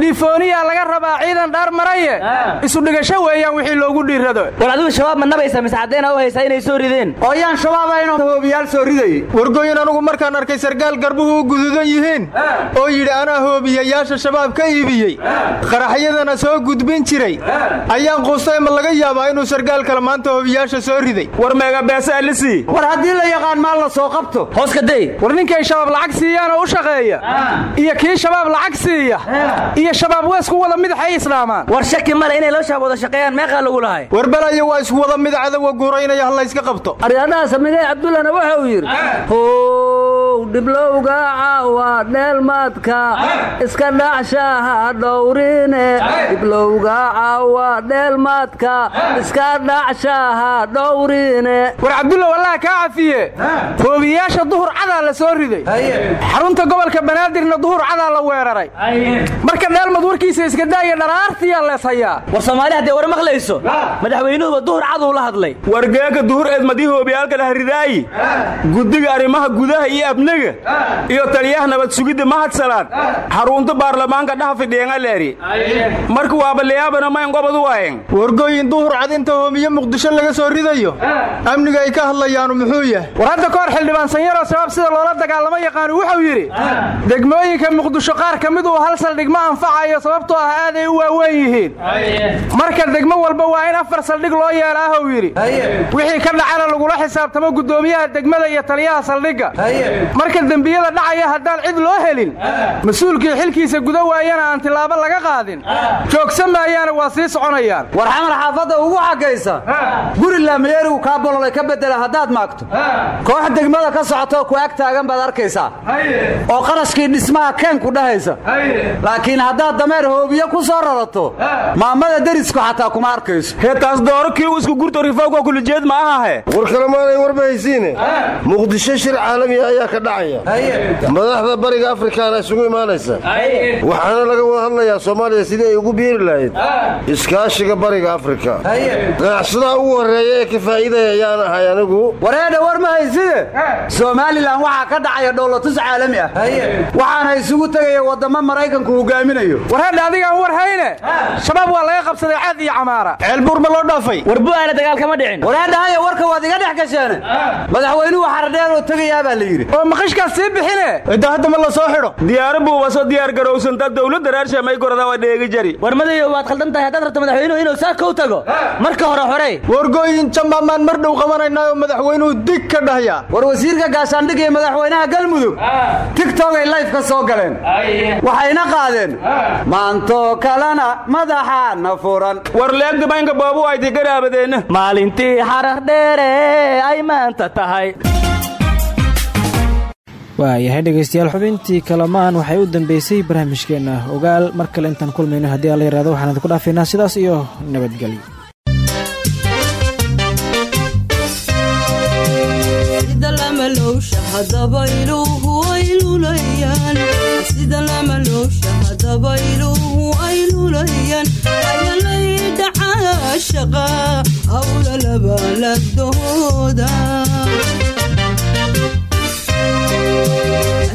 Dhiifooniyaa laga rabaa ciidan dhaar maraye. Isudhigasho weeyaan wixii loogu dhiirrado. War adigu shabaab ma nabaysa mise caddeena u haysaa inay soo rideen? Oo yaan shabaabahayno hoobiyaal soo ridayey wargooyin anugu markaan arkay sarkaal garbuhu u guduudan yihiin. Oo yidhi anaa hoobiyayaasha shabaab ka iibiyey. Qaraxyadana soo gudbin jiray. Ayaan quustay ma laga yaabaa inuu sarkaal kale maanta hoobiyaasha soo riday? War meegabeesa alisi war haddii la yaqaan maal la soo qabto. Hooska day. War ninkay shabaab lacag siiyaanoo u shaqeeya. Iyo kii shabaab lacag siiya. Iyo shabaab waa isku wada midaxay islaamaan. War shaki male inay loo shabaab wada shaqeeyaan meeqaa lagu lahay war balayo waa isku wada mid cadowa guuraynaya ha layska qabto. Aryaadhaha samigay cabdullana waxa uu yidhi ogow dhiblowga caawa dheelmaadka iska dhacshaha dhowrine. Dhiblowga caawa dheelmaadka iska dhacshaha dhowrine. War cabdulla wallaha kaa cafiye. Hoobiyaasha duhur cadaa la soo riday. Xarunta gobolka banaadirna duhur cadaa la weeraray. Marka dheelmad warkiisa iska daaya dharaartiyaa lees hayaa. War soomaali haddee war maqlayso madaxweynuhuba duhur caduu la hadlay. Wargeeka duhur eedmadii hoobiyaalka dhaharidaayi guddiga arrimaha gudaha iyo abnaga iyo taliyaha nabad sugidda mahad salaad? Xarunta baarlamaanka dhaha fidhiyenga leeri. Marka waaba layaabana mayn gobod waayen. Wargooyin duhur cad inta hoomiye muqdisho laga soo ridayo. Amniga ay ka hadlayaanu muxuu yahay. War hadda ka hor xildhibaan sanyaroo shabaab sida loola dagaalamo yaqaanu wuxuu yidhi degmooyinka muqdisho qaar ka mid uu hal saldhig ma anfacayo sababtoo ah aaday u waaweyn yihiin. Marka degmo walba waa in afar saldhig loo yeelaahuu yidhi. Wixii ka dhacana lagula xisaabtamo guddoomiyaha degmada iyo taliyaha saldhigga. Marka dembiyada dhacaya haddaan cid loo helin mas'uulkii xilkiisa guda waayana aan tilaabo laga qaadin. Joogsan maayaana waa sii soconayaan. War xamar xaafadda ugu xagaysa guri laamiyeerigu kaa bololay ka bedela haddaad maagto. Koox degmada ka socotoo ku ag taagan baad arkaysaa. Oo qarashkii dhismaha keen ku dhahaysa laakiin haddaad dameer hoobiye ku soo rarato maamada derisku xataa kuma arkayso heetaas dooro kii u isku gurto rifawga kulijeed ma ahahe war kalemaanay warba haysiine muqdisho shir caalamiya ayaa ka dhacaya. Madaxda bariga afrikaana isugu imaanaysa. Waxaana laga wada hadlayaa soomaaliya sidii ay ugu biiri lahayd. Iskaashiga bariga afrika. Ganacsadaha ugu horreeya ee ka faa'iidaya ayaan ahay anigu. Wareedha war ma hayside? Somalilan waxaa ka dhacaya dhowlatus caalami ah. Waxaana isugu tegaya waddamo maraykanku hogaaminayo warhadha adigaan war hayne? Shabaab waa laga qabsaday caad iyo camaara ceelbuur ma loo dhaafay. War bu'aana dagaal kama dhicin. Wareedhahayo warka waad iga dhex gasheene madaxweynuhu xardheer oo tegayaa baa la yidhi. Oo maqishkaas sii bixine. Cidda hadda ma la soo xidho. Diyaaro buubaso diyaar garowsanta dawladda reershe may gorada waa dheegi jari. War madayo waad khaldan tahay haddaad rabto madaxweynuhu inuu saaka u tago. Marka hore horey wargooyin jambaamaan mar dhow qabanaynaaoo madaxweynuhu dig ka dhahya war wasiirka gaashaandhig iyo madaxweynaha galmudug tigtog ay layf ka soo galeen. Waxayna qaadeen maantoo kalena madaxaana furan war leegdibaynka boobu ay digaraabadeenna maalintii xarar dheere ay maanta tahay waayahay dhegaystayaal xubintii kalamaan waxay u dambeysay barnaamijkeenna ogaal mar kale intaan kulmayno haddii alla yaraado waxaan idinku dhaafaynaa sidaas iyo nabadgelyo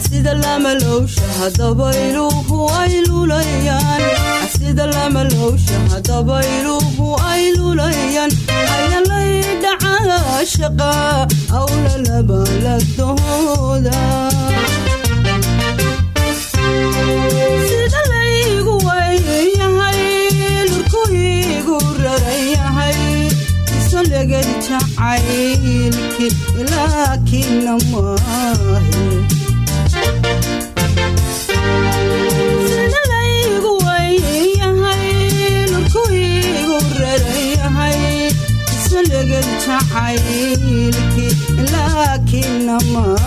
sida lamalowsha hadabayluhu ay lulayaan sida lamalowsha hadabayluhu ay lulayaan ayalay dhacaa shaqa awlalabaaladooda sida laygu wayyahay lurkuygu rarayahay isolegad jacaylki laakina maahe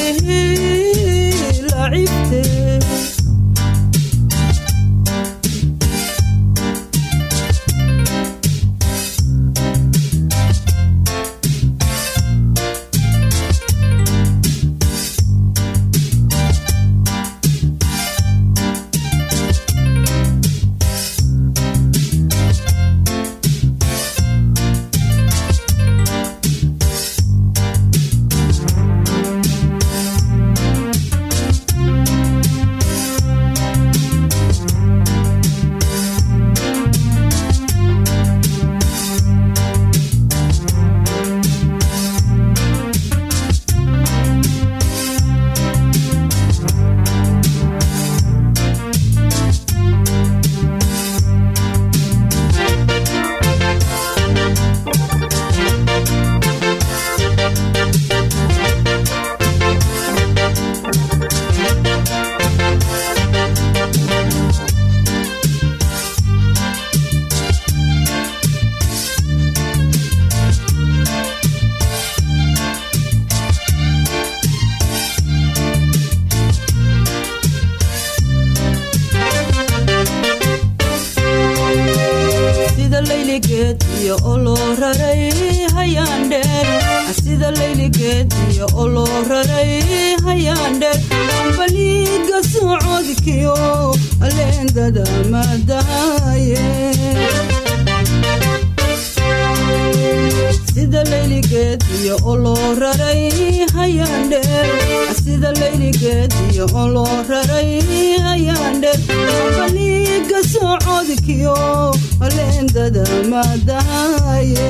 socodkiyo leendada madaaye sida layligeediyo oo loo raray hayaandheer sida layligeediyo oo loo raray hayaandheer ambaliiga socodkiyo leendada madaaye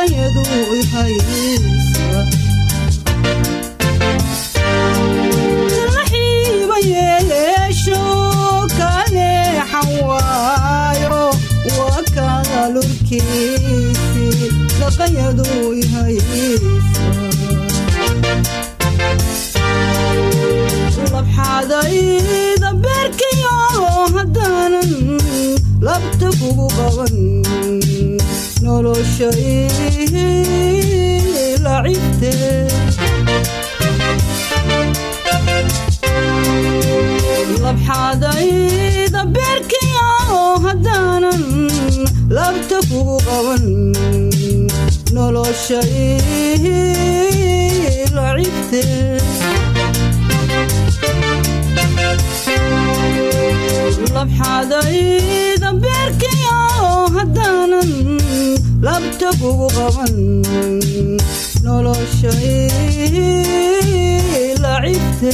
laqanyadu ihaysa kalaxiiba yeeleesho haddaanan labta kugu qaban nolosha lacibte labxaadayda beerkiyo haddaanan labta kugu qaban nolosha lacibte labxaadayda beerkiyo haddaanan labta kugu qaban nolosha lacibte